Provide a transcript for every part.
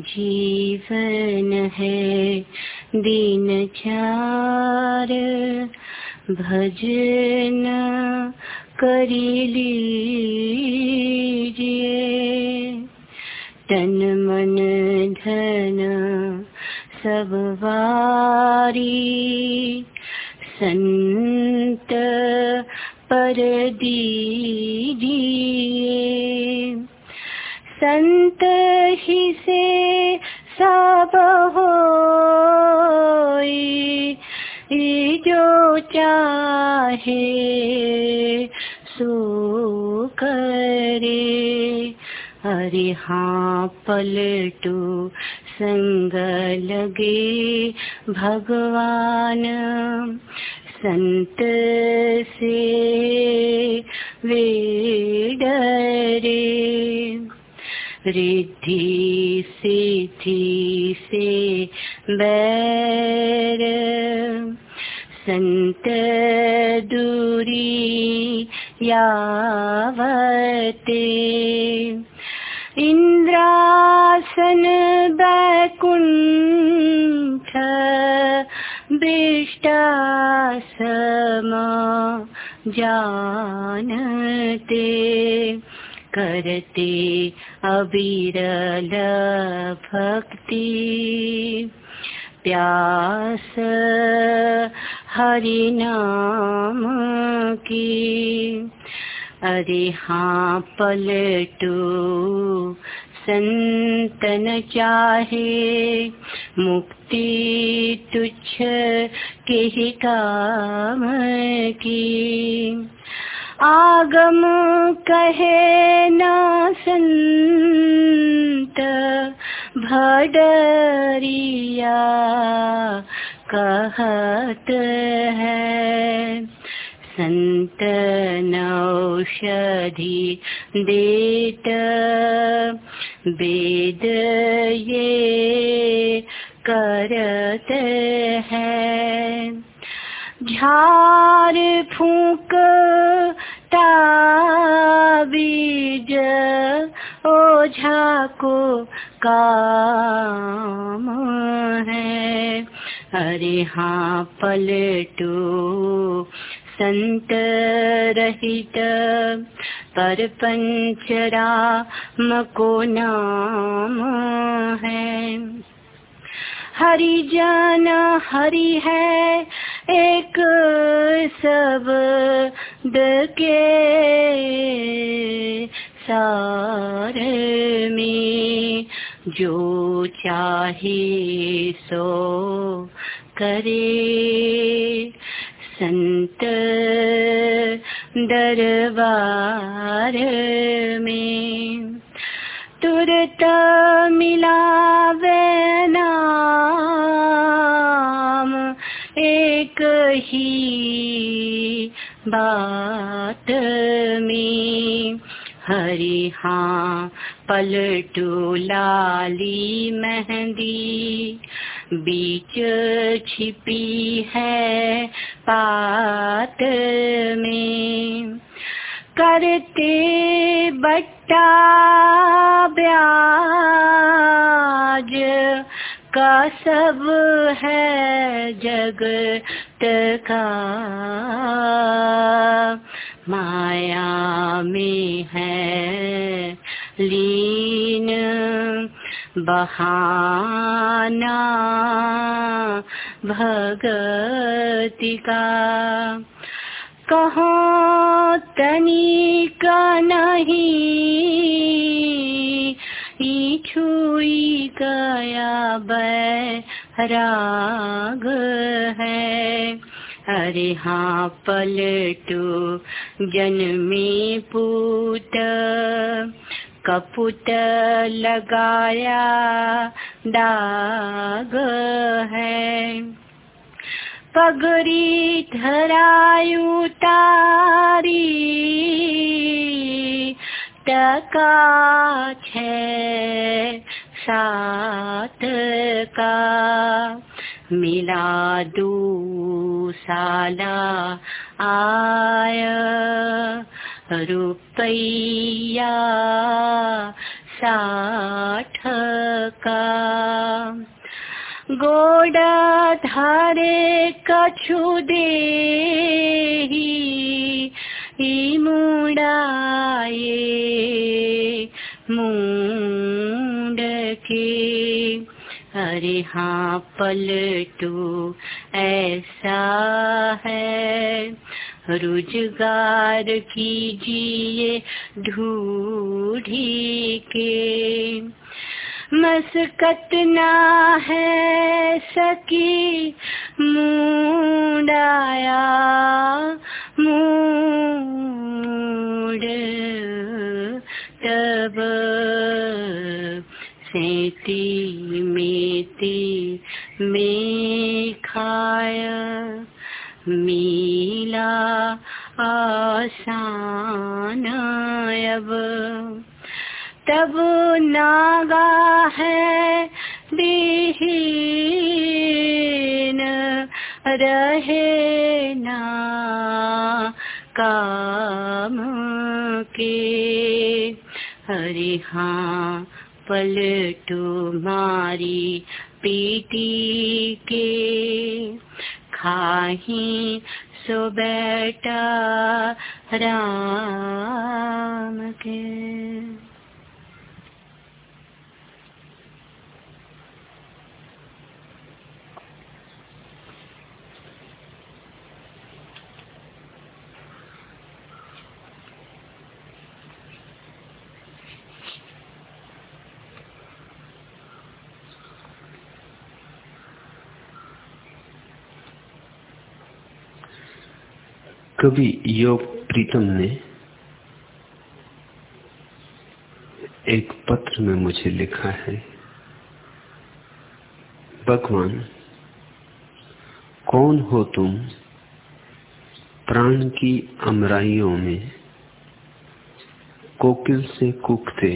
जीवन है। दिन चार, भजन करी लीजिए। तन मन धन सब वारी, संत पर दीजिए संत ही से सब हो जो चाहे सो करे। अरे हाँ पलटू संग लगे भगवान। संत से वे डरे। रिद्धि सिद्धि से बैर संत दूरी यावते इन्द्रासन बैकुण्ठ बिष्टासमा जानते। करते अविरल भक्ति। प्यास हरि नाम की। अरे हाँ पलटू संतन चाहे। मुक्ति तुच्छ के ही काम की। आगम कहे न संत, भडरिया कहत है। संत नौषधि देत, वेद ये करत है। झार फूक ताबीज ओझा को काम है। अरे हाँ पलटू संत रहित पर पंचराम को नाम है। हरि जन हरि है एक सब के सार में जो चाहे सो करे। संत दरबार में तुरत मिलावे नाम एक ही बात में। हरि हाँ पलटू लाली मेहंदी। बीच छिपी है पात में। करते बट्टा ब्याज का सब है का माया में है। लीन बहाना भगति का। कहो तनिक नहीं छुई गया बैराग है। अरे हाँ पलटू जन्मी पूत कपुत लगाया दाग है। पगड़ी धरायु तारी टका छे। सात का मिला दू साला आय। रुपैया साठ का गोड़ा धारे कछु दे मुड़ाए मुंड के। अरे हाँ पलटू ऐसा है। रोज़गार कीजिए ढूढ़ी के। मस्कत ना है सकी मुंडाया मूड। तब सेती मेती में खाया मीला आसान अब। तब नागा है दीहीन रहे ना काम के। हरे हाँ पल मारी पीटी के। खाही सो बेटा राम के। कवि योग प्रीतम ने एक पत्र में मुझे लिखा है, भगवान, कौन हो तुम प्राण की अमराइयों में कोकिल से कुकते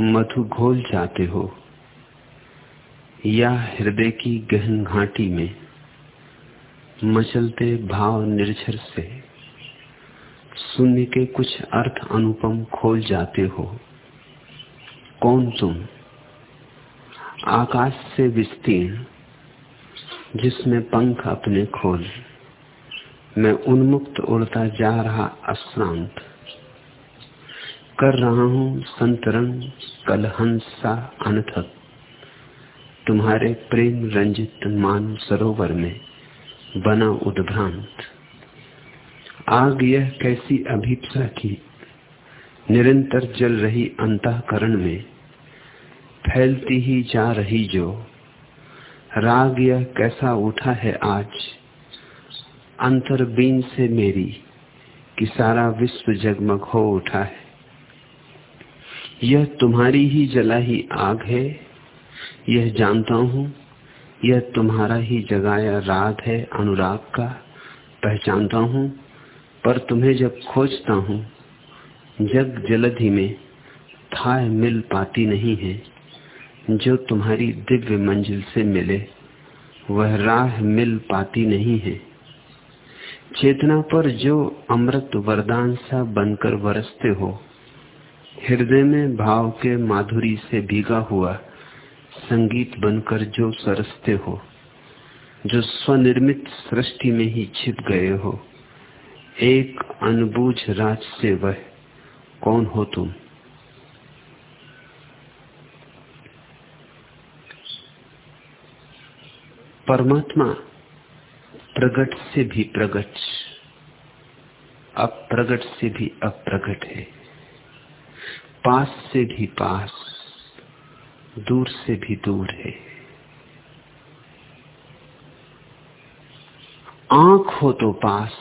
मधु घोल जाते हो या हृदय की गहन घाटी में मचलते भाव निर्झर से। शून्य के कुछ अर्थ अनुपम खोल जाते हो। कौन तुम? आकाश से विस्तीर्ण, जिसमें पंख अपने खोल। मैं उन्मुक्त उड़ता जा रहा अश्रांत। कर रहा हूँ संतरंग कलहंसा अनथक। तुम्हारे प्रेम रंजित मान सरोवर में। बना उद्भ्रांत। आग यह कैसी अभीपसा की? निरंतर जल रही अंतकरण में फैलती ही जा रही जो। राग यह कैसा उठा है आज? अंतरबीन से मेरी कि सारा विश्व जगमग हो उठा है। यह तुम्हारी ही जला ही आग है, यह जानता हूँ। यह तुम्हारा ही जगाया राग है, अनुराग का। पहचानता हूँ, पर तुम्हें जब खोजता हूँ, जग जलधि में था मिल पाती नहीं है। जो तुम्हारी दिव्य मंजिल से मिले, वह राह मिल पाती नहीं है। चेतना पर जो अमृत वरदान सा बनकर बरसते हो, हृदय में भाव के माधुरी से भीगा हुआ संगीत बनकर जो सरसते हो, जो स्वनिर्मित सृष्टि में ही छिप गए हो, एक अनबूझ राज से वह कौन हो तुम? परमात्मा प्रगट से भी प्रगट, अप्रगट से भी अप्रगट है, पास से भी पास। दूर से भी दूर है। आँख हो तो पास,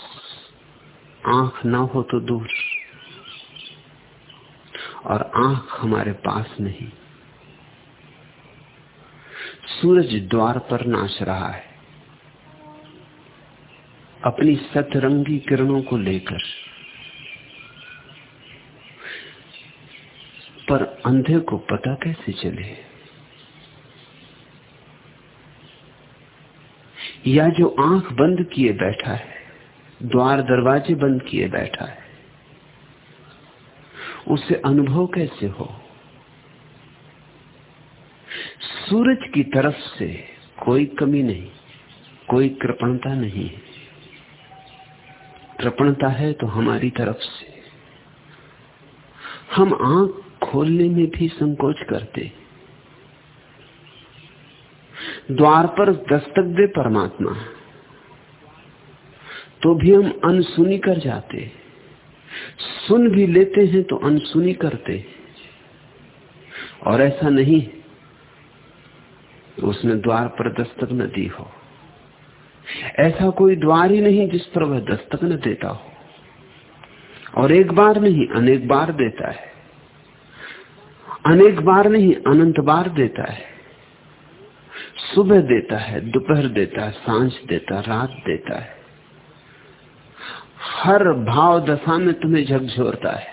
आँख ना हो तो दूर। और आँख हमारे पास नहीं। सूरज द्वार पर नाच रहा है। अपनी सतरंगी किरणों को लेकर। पर अंधे को पता कैसे चले? या जो आँख बंद किए बैठा है, द्वार दरवाजे बंद किए बैठा है, उसे अनुभव कैसे हो? सूरज की तरफ़ से कोई कमी नहीं, कोई कृपणता नहीं कृपणता है तो हमारी तरफ़ से। हम आँख खोलने में भी संकोच करते। द्वार पर दस्तक दे परमात्मा। तो भी हम अनसुनी कर जाते। सुन भी लेते हैं तो अनसुनी करते। और ऐसा नहीं, उसने द्वार पर दस्तक न दी हो। ऐसा कोई द्वार ही नहीं जिस पर वह दस्तक न देता हो। और एक बार नहीं, अनेक बार देता है। अनेक बार नहीं, अनंत बार देता है। सुबह देता है, दोपहर देता है, साँझ देता है, रात देता है। हर भाव दशा में तुम्हें झकझोरता है।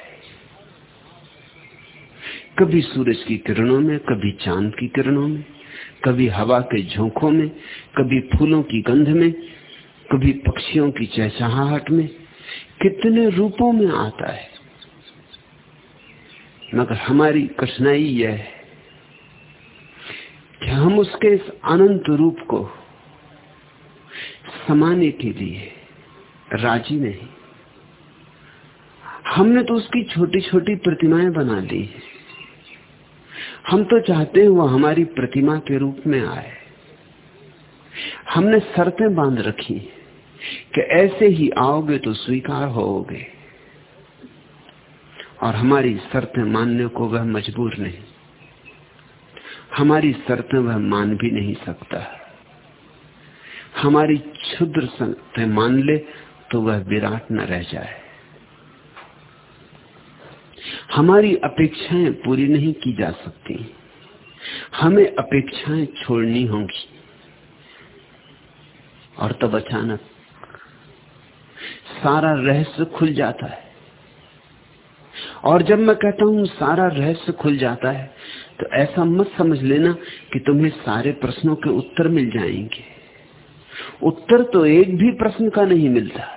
कभी सूरज की किरणों में, कभी चाँद की किरणों में, कभी हवा के झोंकों में, कभी फूलों की गंध में, कभी पक्षियों की चहचहाहट में, कितने रूपों में आता है। मगर हमारी कठिनाई यह है कि हम उसके इस अनंत रूप को समाने के लिए राज़ी नहीं। हमने तो उसकी छोटी छोटी प्रतिमाएँ बना ली हम तो चाहते हैं वो हमारी प्रतिमा के रूप में आए। हमने शर्तें बाँध रखी कि ऐसे ही आओगे तो स्वीकार होगे और हमारी शर्तें मानने को वह मजबूर नहीं। हमारी शर्तें वह मान भी नहीं सकता। हमारी क्षुद्र शर्तें मान ले तो वह विराट न रह जाए। हमारी अपेक्षाएँ पूरी नहीं की जा सकती। हमें अपेक्षाएँ छोड़नी होंगी। और तब अचानक सारा रहस्य खुल जाता है। और जब मैं कहता हूँ सारा रहस्य खुल जाता है तो ऐसा मत समझ लेना कि तुम्हें सारे प्रश्नों के उत्तर मिल जाएँगे। उत्तर तो एक भी प्रश्न का नहीं मिलता।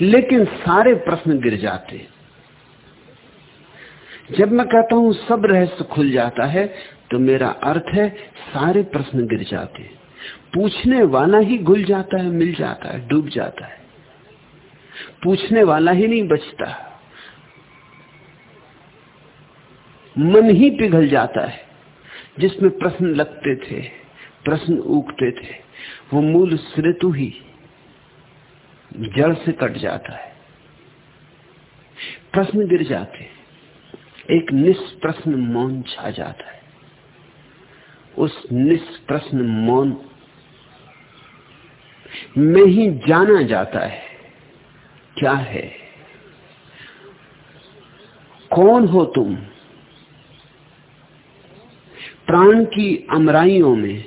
लेकिन सारे प्रश्न गिर जाते। जब मैं कहता हूँ सब रहस्य खुल जाता है तो मेरा अर्थ है सारे प्रश्न गिर जाते। पूछने वाला ही घुल जाता है, मिल जाता है, डूब जाता है। पूछने वाला ही नहीं बचता। मन ही पिघल जाता है। जिसमें प्रश्न लगते थे, प्रश्न उगते थे, वो मूल श्रेतु ही जड़ से कट जाता है। प्रश्न गिर जाते एक निष्प्रश्न मौन छा जाता है। उस निष्प्रश्न मौन में ही जाना जाता है। क्या है? कौन हो तुम? प्राण की अमराइयों में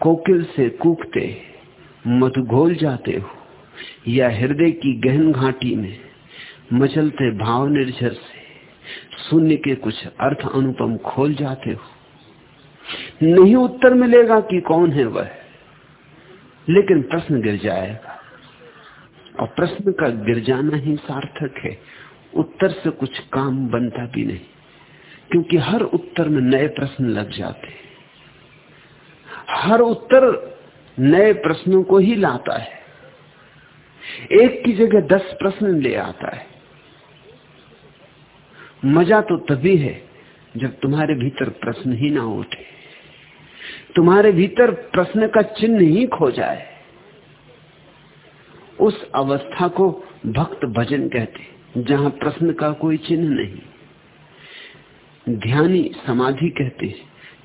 कोकिल से कूकते मधुघोल जाते हो, या हृदय की गहन घाटी में मचलते भाव निर्झर से शून्य के कुछ अर्थ अनुपम खोल जाते हो? नहीं उत्तर मिलेगा कि कौन है वह, लेकिन प्रश्न गिर जाएगा। और प्रश्न का गिर जाना ही सार्थक है। उत्तर से कुछ काम बनता भी नहीं, क्योंकि हर उत्तर में नए प्रश्न लग जाते हर उत्तर नए प्रश्नों को ही लाता है। एक की जगह दस प्रश्न ले आता है। मज़ा तो तभी है जब तुम्हारे भीतर प्रश्न ही ना उठे। तुम्हारे भीतर प्रश्न का चिन्ह ही खो जाए। उस अवस्था को भक्त भजन कहते जहाँ प्रश्न का कोई चिन्ह नहीं। ध्यानी समाधि कहते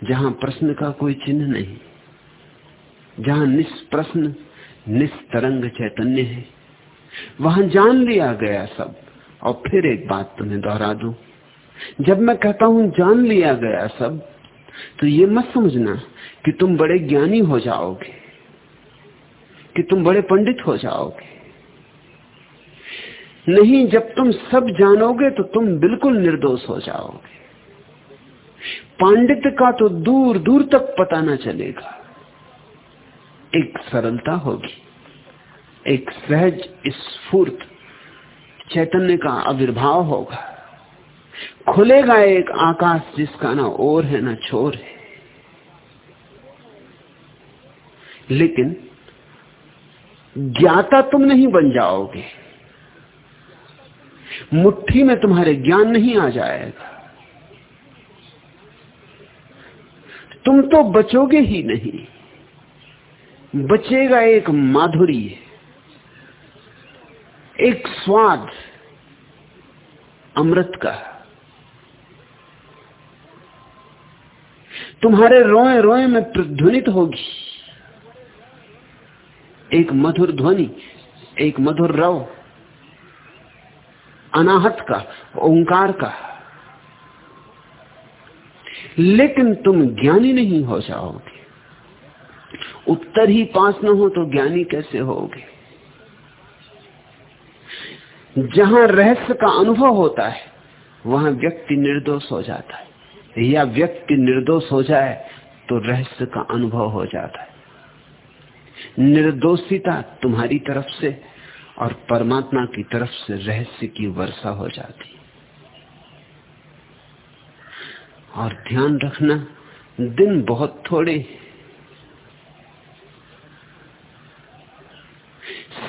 जहाँ प्रश्न का कोई चिन्ह नहीं। जहाँ निष्प्रश्न, निस्तरंग चैतन्य है। वहाँ जान लिया गया सब, और फिर एक बात तुम्हें दोहरा दू। जब मैं कहता हूँ जान लिया गया सब तो ये मत समझना कि तुम बड़े ज्ञानी हो जाओगे। कि तुम बड़े पंडित हो जाओगे। नहीं, जब तुम सब जानोगे तो तुम बिल्कुल निर्दोष हो जाओगे। पांडित्य का तो दूर दूर तक पता ना चलेगा। एक सरलता होगी, एक सहज स्फूर्त चैतन्य का आविर्भाव होगा। खुलेगा एक आकाश जिसका ना ओर है, ना छोर है। लेकिन ज्ञाता तुम नहीं बन जाओगे। मुट्ठी में तुम्हारे ज्ञान नहीं आ जाएगा। तुम तो बचोगे ही नहीं। बचेगा एक माधुरी, एक स्वाद अमृत का। तुम्हारे रोए रोए में प्रध्वनित होगी। एक मधुर ध्वनि, एक मधुर रव, अनाहत का, ओंकार का। लेकिन तुम ज्ञानी नहीं हो जाओगे। उत्तर ही पास न हो तो ज्ञानी कैसे होगे? जहाँ रहस्य का अनुभव होता है, वहाँ व्यक्ति निर्दोष हो जाता है। या व्यक्ति निर्दोष हो जाए तो रहस्य का अनुभव हो जाता है। निर्दोषिता तुम्हारी तरफ़ से और परमात्मा की तरफ़ से रहस्य की वर्षा हो जाती। और ध्यान रखना, दिन बहुत थोड़े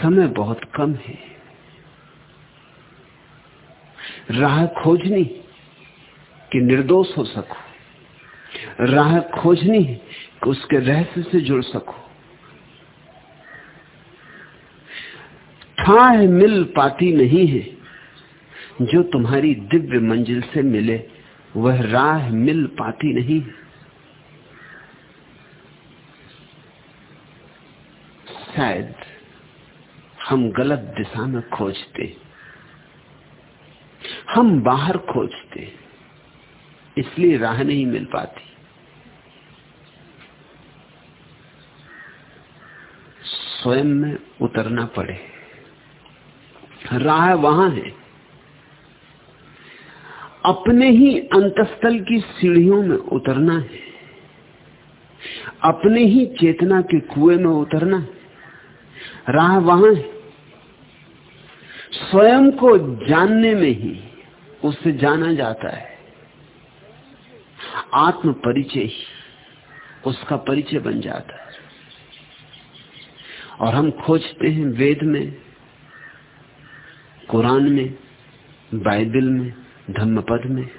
समय बहुत कम है। राह खोजनी कि निर्दोष हो सको। राह खोजनी कि उसके रहस्य से जुड़ सको। था है मिल पाती नहीं है। जो तुम्हारी दिव्य मंजिल से मिले, वह राह मिल पाती नहीं। शायद हम गलत दिशा में खोजते, हम बाहर खोजते, इसलिए राह नहीं मिल पाती। स्वयं में उतरना पड़े। राह वहाँ है। अपने ही अंतस्थल की सीढ़ियों में उतरना है। अपने ही चेतना के कुएँ में उतरना है। राह वहाँ है। स्वयं को जानने में ही उससे जाना जाता है। आत्म परिचय ही उसका परिचय बन जाता है। और हम खोजते हैं वेद में कुरान में, बाइबल में, धम्मपद में,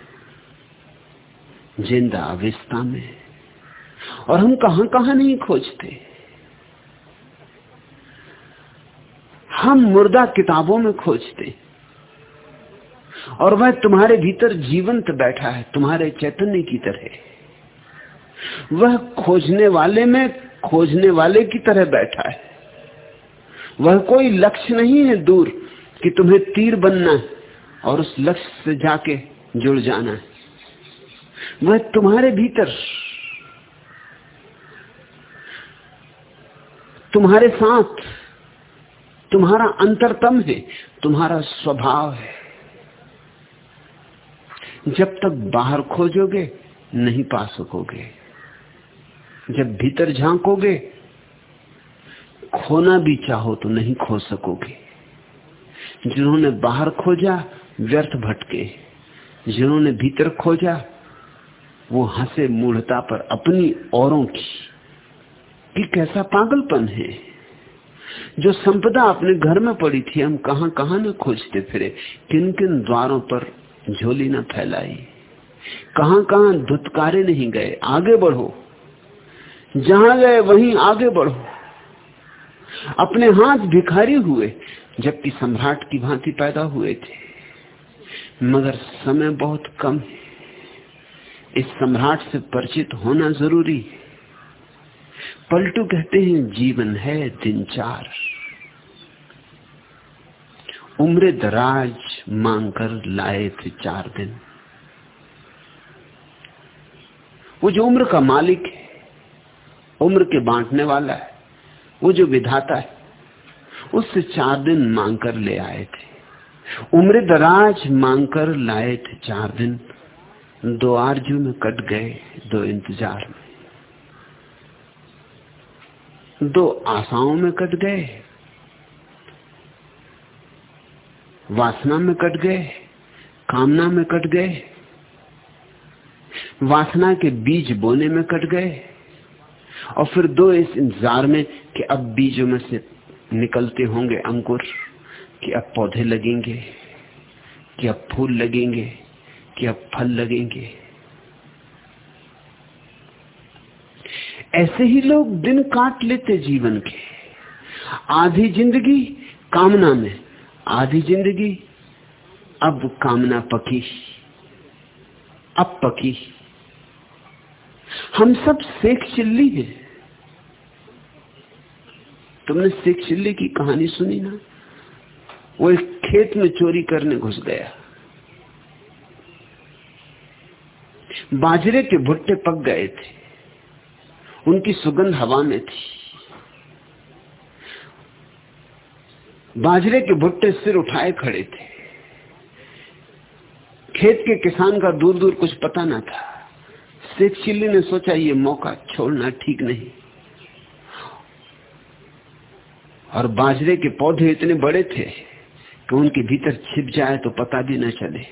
ज़िंदा अवस्था में। और हम कहाँ कहाँ नहीं खोजते। हम मुर्दा किताबों में खोजते। और वह तुम्हारे भीतर जीवंत बैठा है, तुम्हारे चैतन्य की तरह। वह खोजने वाले में खोजने वाले की तरह बैठा है। वह कोई लक्ष्य नहीं है दूर। कि तुम्हें तीर बनना है और उस लक्ष्य से जाके जुड़ जाना है। वह तुम्हारे भीतर, तुम्हारे साथ, तुम्हारा अंतरतम है, तुम्हारा स्वभाव है। जब तक बाहर खोजोगे, नहीं पा सकोगे। जब भीतर झांकोगे, खोना भी चाहो तो नहीं खो सकोगे। जिन्होंने बाहर खोजा, व्यर्थ भटके। जिन्होंने भीतर खोजा, वो हंसे मूढ़ता पर अपनी औरों की। कि कैसा पागलपन है। जो संपदा अपने घर में पड़ी थी, हम कहाँ कहाँ न खोजते फिरे। किन किन द्वारों पर झोली न फैलाई। कहाँ कहाँ धुतकारे नहीं गए। आगे बढ़ो। जहाँ गए, वहीं आगे बढ़ो। अपने हाथ भिखारी हुए। जबकि सम्राट की भांति पैदा हुए थे। मगर समय बहुत कम है। इस सम्राट से परिचित होना ज़रूरी है। पलटू कहते हैं, जीवन है दिन चार उम्र दराज मांग कर लाए थे चार दिन। वो जो उम्र का मालिक है, उम्र के बांटने वाला है, वो जो विधाता है उससे चार दिन मांग कर ले आए थे। उम्र दराज मांग कर लाए थे चार दिन। दो आरज़ू में कट गए, दो इंतज़ार में। दो आशाओं में कट गए। वासना में कट गए, कामना में कट गए। वासना के बीज बोने में कट गए। और फिर दो इस इंतज़ार में कि अब बीजों में से निकलते होंगे अंकुर कि अब पौधे लगेंगे, कि अब फूल लगेंगे, कि अब फल लगेंगे। ऐसे ही लोग दिन काट लेते जीवन के। आधी ज़िंदगी कामना में, आधी ज़िंदगी अब कामना पकी, अब पकी। हम सब शेख चिल्ली हैं। तुमने शेख चिल्ली की कहानी सुनी ना? वो एक खेत में चोरी करने घुस गया। बाजरे के भुट्टे पक गए थे। उनकी सुगंध हवा में थी। बाजरे के भुट्टे सिर उठाए खड़े थे। खेत के किसान का दूर दूर कुछ पता ना था। शेख चिल्ली ने सोचा, ये मौका छोड़ना ठीक नहीं। और बाजरे के पौधे इतने बड़े थे कि उनके भीतर छिप जाए तो पता भी न चले।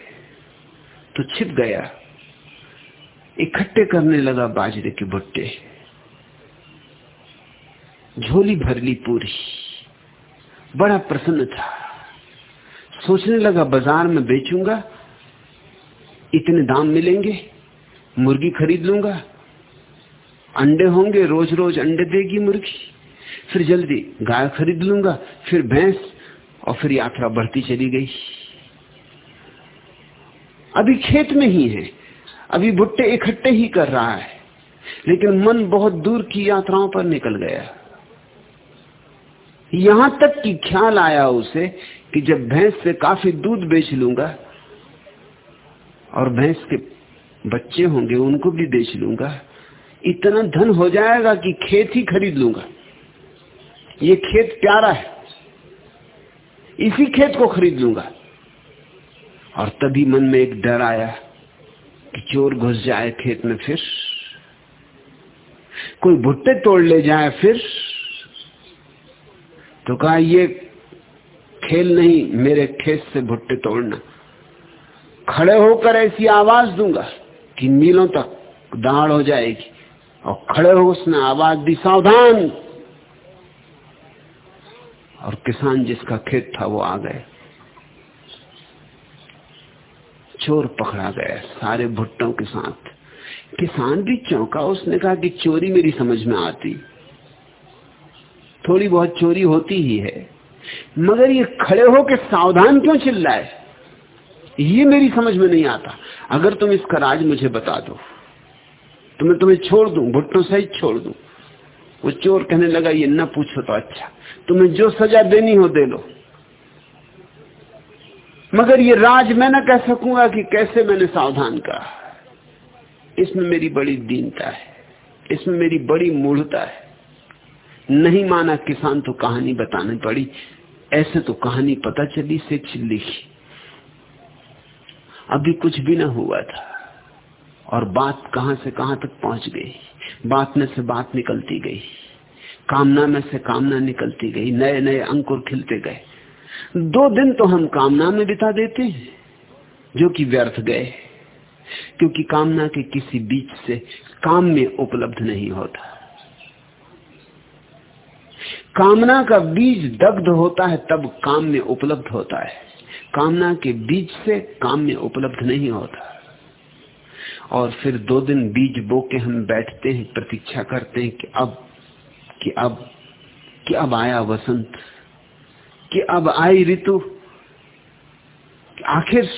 तो छिप गया। इकट्ठे करने लगा बाजरे के भुट्टे। झोली भर ली पूरी। बड़ा प्रसन्न था। सोचने लगा, बाज़ार में बेचूँगा, इतने दाम मिलेंगे, मुर्गी खरीद लूँगा, अंडे होंगे रोज रोज अंडे देगी मुर्गी। फिर जल्दी गाय खरीद लूँगा, फिर भैंस, और फिर यात्रा बढ़ती चली गई। अभी खेत में ही है, अभी भुट्टे इकट्ठे ही कर रहा है, लेकिन मन बहुत दूर की यात्राओं पर निकल गया। यहाँ तक कि ख्याल आया उसे कि जब भैंस से काफ़ी दूध बेच लूँगा, और भैंस के बच्चे होंगे, उनको भी बेच लूँगा, इतना धन हो जाएगा कि खेत ही खरीद लूँगा। ये खेत प्यारा है। इसी खेत को खरीद लूँगा। और तभी मन में एक डर आया कि चोर घुस जाए खेत में फिर। कोई भुट्टे तोड़ ले जाए फिर। तो कहा, ये खेल नहीं, मेरे खेत से भुट्टे तोड़ना। खड़े होकर ऐसी आवाज़ दूँगा कि मीलों तक दाढ़ हो जाएगी और खड़े हो उसने आवाज़ दी, सावधान! और किसान जिसका खेत था वो आ गए। चोर पकड़ा गया सारे भुट्टों के साथ। किसान भी चौंका, उसने कहा कि चोरी मेरी समझ में आती। थोड़ी बहुत चोरी होती ही है। मगर ये खड़े हो के सावधान क्यों चिल्लाए? ये मेरी समझ में नहीं आता। अगर तुम इसका राज मुझे बता दो तो मैं तुम्हें छोड़ दू, भुट्टों सहित छोड़ दूँ। वो चोर कहने लगा, ये न पूछो तो अच्छा। तुम्हें जो सजा देनी हो दे लो। मगर ये राज मैं न कह सकूँगा कि कैसे मैंने सावधान कहा। इसमें मेरी बड़ी दीनता है। इसमें मेरी बड़ी मूढ़ता है। नहीं माना किसान तो कहानी बतानी पड़ी। ऐसे तो कहानी पता चली से चिल्ली अभी कुछ भी ना हुआ था। और बात कहाँ से कहाँ तक पहुँच गई। बात में से बात निकलती गई। कामना में से कामना निकलती गई। नए नए अंकुर खिलते गए। दो दिन तो हम कामना में बिता देते हैं, जो कि व्यर्थ गए। क्योंकि कामना के किसी बीच से काम में उपलब्ध नहीं होता। कामना का बीज दग्ध होता है, तब काम में उपलब्ध होता है। कामना के बीज से काम में उपलब्ध नहीं होता। और फिर दो दिन बीज बो के हम बैठते हैं, प्रतीक्षा करते हैं कि अब कि अब कि अब आया वसंत, कि अब आई ऋतु। आखिर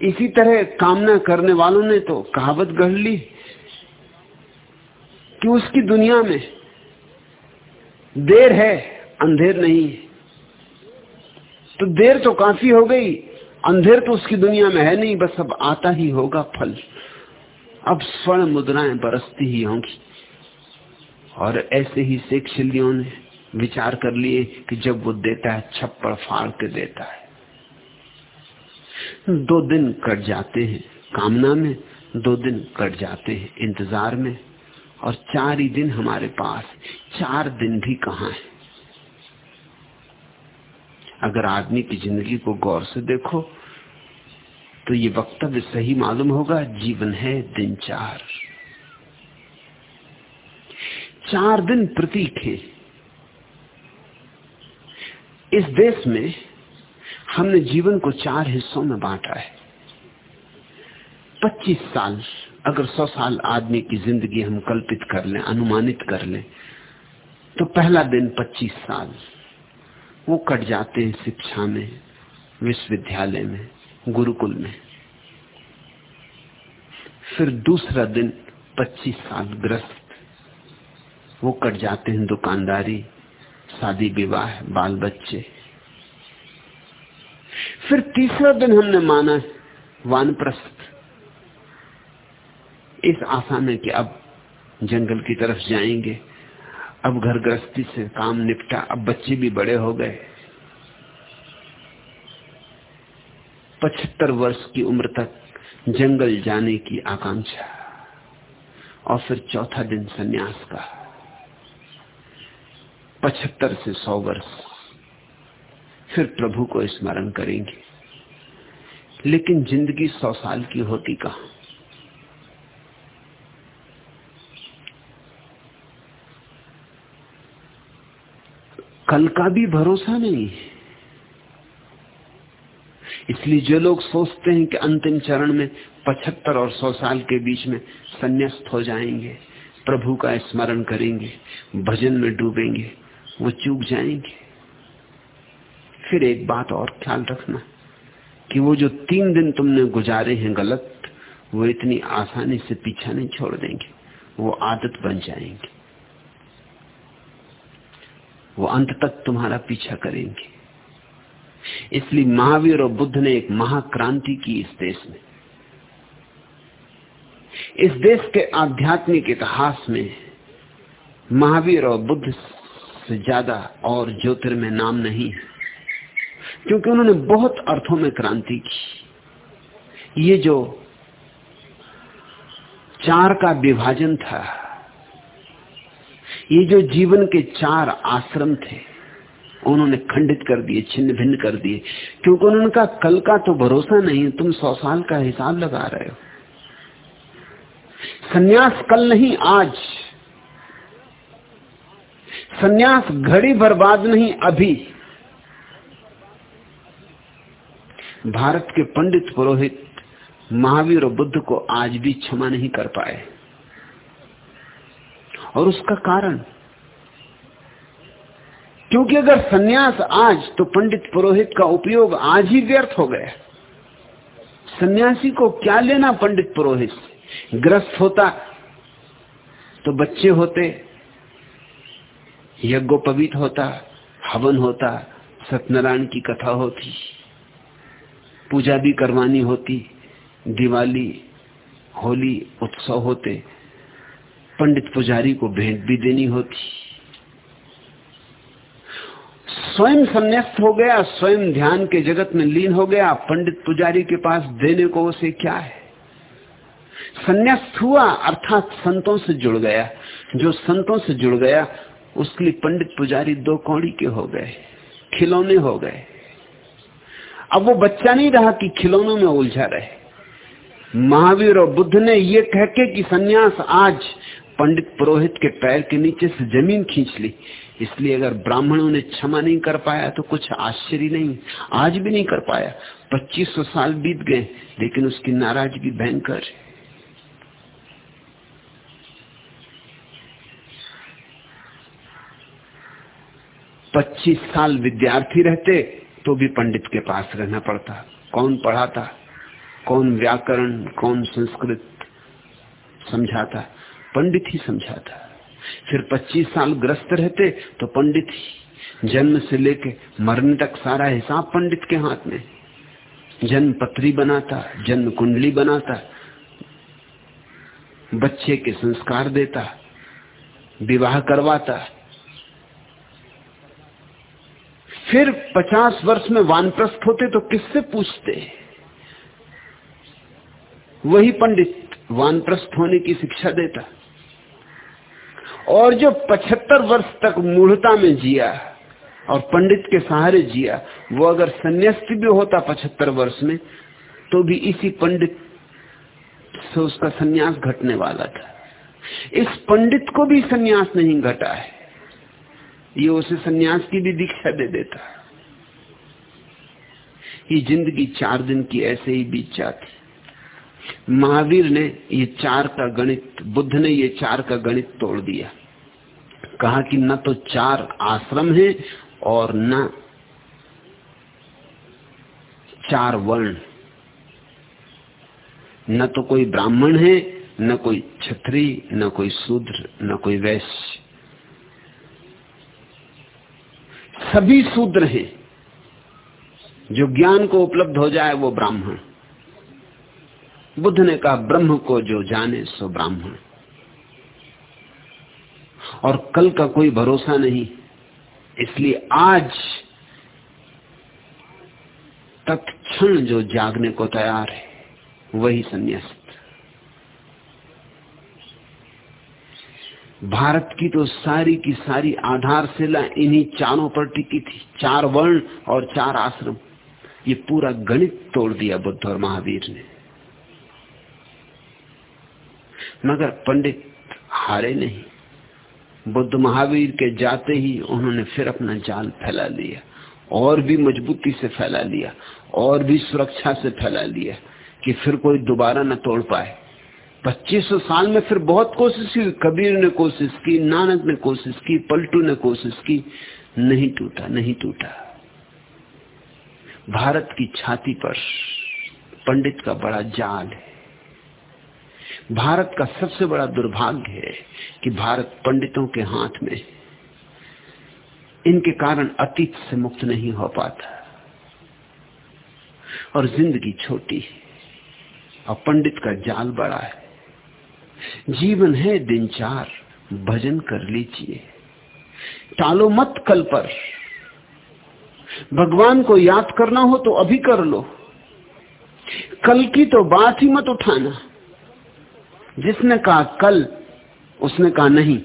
इसी तरह कामना करने वालों ने तो कहावत गढ़ ली कि उसकी दुनिया में देर है, अंधेर नहीं। तो देर तो काफ़ी हो गई। अंधेर तो उसकी दुनिया में है नहीं, बस अब आता ही होगा फल। अब स्वर्ण मुद्राएँ बरसती ही होंगी। और ऐसे ही शेख शिल्लियों ने विचार कर लिए कि जब वो देता है, छप्पड़ फाड़ के देता है। दो दिन कट जाते हैं कामना में, दो दिन कट जाते हैं इंतज़ार में। और चार ही दिन हमारे पास, चार दिन भी कहा है? अगर आदमी की ज़िंदगी को गौर से देखो तो ये वक्तव्य सही मालूम होगा, जीवन है दिन चार। चार दिन प्रतीक है। इस देश में हमने जीवन को चार हिस्सों में बांटा है। 25 साल, अगर 100 साल आदमी की ज़िंदगी हम कल्पित कर लें, अनुमानित कर लें तो पहला दिन 25 साल। वो कट जाते हैं शिक्षा में, विश्वविद्यालय में, गुरुकुल में। फिर दूसरा दिन 25 साल ग्रस्त, वो कट जाते हैं दुकानदारी, शादी विवाह बाल बच्चे फिर तीसरा दिन हमने माना वानप्रस्थ। इस आशा में कि अब जंगल की तरफ़ जाएँगे अब घर गृहस्थी से काम निपटा, अब बच्चे भी बड़े हो गए। पचहत्तर वर्ष की उम्र तक जंगल जाने की आकांक्षा, और फिर चौथा दिन सन्यास का। पचहत्तर से सौ वर्ष, फिर प्रभु को स्मरण करेंगे। लेकिन ज़िंदगी सौ साल की होती कहा? कल का भी भरोसा नहीं है। इसलिए जो लोग सोचते हैं कि अंतिम चरण में पचहत्तर और सौ साल के बीच में संन्यास्त हो जाएँगे, प्रभु का स्मरण करेंगे, भजन में डूबेंगे, वो चूक जाएँगे। फिर एक बात और ख्याल रखना कि वो जो तीन दिन तुमने गुजारे हैं गलत, वो इतनी आसानी से पीछा नहीं छोड़ देंगे, वो आदत बन जाएँगे। वो अंत तक तुम्हारा पीछा करेंगे। इसलिए महावीर और बुद्ध ने एक महाक्रांति की इस देश में। इस देश के आध्यात्मिक इतिहास में महावीर और बुद्ध से ज़्यादा और ज्योतिर्मय नाम नहीं है। क्योंकि उन्होंने बहुत अर्थों में क्रांति की। ये जो चार का विभाजन था ये जो जीवन के चार आश्रम थे, उन्होंने खंडित कर दिए, छिन्न भिन्न कर दिए। क्योंकि उन्होंने कहा, कल का तो भरोसा नहीं, तुम सौ साल का हिसाब लगा रहे हो। सन्यास कल नहीं, आज। सन्यास घड़ी बर्बाद नहीं, अभी। भारत के पंडित पुरोहित महावीर और बुद्ध को आज भी क्षमा नहीं कर पाए। और उसका कारण। क्योंकि अगर सन्यास आज तो पंडित पुरोहित का उपयोग आज ही व्यर्थ हो गया। सन्यासी को क्या लेना पंडित पुरोहित ग्रस्त होता तो बच्चे होते, यज्ञोपवीत होता, हवन होता, सत्यनारायण की कथा होती, पूजा भी करवानी होती, दिवाली, होली, उत्सव होते पंडित पुजारी को भेंट भी देनी होती। स्वयं संन्यास्त हो गया, स्वयं ध्यान के जगत में लीन हो गया, पंडित पुजारी के पास देने को उसे क्या है? संन्यास्त हुआ, अर्थात संतों से जुड़ गया। जो संतों से जुड़ गया, उसके लिए पंडित पुजारी दो कौड़ी के हो गए, खिलौने हो गए। अब वो बच्चा नहीं रहा कि खिलौनों में उलझा रहे। महावीर और बुद्ध ने ये कह के कि सन्यास आज पंडित पुरोहित के पैर के नीचे से ज़मीन खींच ली। इसलिए अगर ब्राह्मणों ने क्षमा नहीं कर पाया तो कुछ आश्चर्य नहीं, आज भी नहीं कर पाया। 2500 साल बीत गए, लेकिन उसकी नाराज़गी भयंकर पच्चीस साल विद्यार्थी रहते तो भी पंडित के पास रहना पड़ता। कौन पढ़ाता, कौन व्याकरण, कौन संस्कृत समझाता। पंडित ही समझाता। फिर 25 साल ग्रस्त रहते तो पंडित ही। जन्म से लेके मरने तक सारा हिसाब पंडित के हाथ में। जन्म पत्री बनाता, जन्म कुंडली बनाता। बच्चे के संस्कार देता, विवाह करवाता। फिर पचास वर्ष में वानप्रस्थ होते तो किससे पूछते? वही पंडित वानप्रस्थ होने की शिक्षा देता। और जो पचहत्तर वर्ष तक मूढ़ता में जिया और पंडित के सहारे जिया, वो अगर संन्यासी भी होता पचहत्तर वर्ष में तो भी इसी पंडित से उसका सन्यास घटने वाला था। इस पंडित को भी सन्यास नहीं घटा है। ये उसे सन्यास की भी दीक्षा दे देता। ये ज़िंदगी चार दिन की ऐसे ही बीत जाती। महावीर ने ये चार का गणित, बुद्ध ने ये चार का गणित तोड़ दिया। कहा कि न तो चार आश्रम है और न चार वर्ण। न तो कोई ब्राह्मण है, न कोई छत्री न कोई शूद्र, न कोई वैश्य। सभी शूद्र हैं। जो ज्ञान को उपलब्ध हो जाए वो ब्राह्मण। बुद्ध ने कहा, ब्रह्म को जो जाने सो ब्राह्मण। और कल का कोई भरोसा नहीं। इसलिए आज तत्क्षण जो जागने को तैयार है, वही संन्यास्त। भारत की तो सारी की सारी आधारशिला इन्हीं चारों पर टिकी थी। चार वर्ण और चार आश्रम। ये पूरा गणित तोड़ दिया बुद्ध और महावीर ने। मगर पंडित हारे नहीं। बुद्ध महावीर के जाते ही उन्होंने फिर अपना जाल फैला लिया, और भी मजबूती से फैला लिया, और भी सुरक्षा से फैला लिया कि फिर कोई दोबारा न तोड़ पाए। पच्चीस सौ साल में फिर बहुत कोशिश की, कबीर ने कोशिश की, नानक ने कोशिश की, पलटू ने कोशिश की, नहीं टूटा नहीं टूटा। भारत की छाती पर पंडित का बड़ा जाल है। भारत का सबसे बड़ा दुर्भाग्य है कि भारत पंडितों के हाथ में इनके कारण अतीत से मुक्त नहीं हो पाता और ज़िंदगी छोटी है और पंडित का जाल बड़ा है। जीवन है दिन चार, भजन कर लीजिए। टालो मत कल पर। भगवान को याद करना हो तो अभी कर लो। कल की तो बात ही मत उठाना। जिसने कहा कल, उसने कहा नहीं।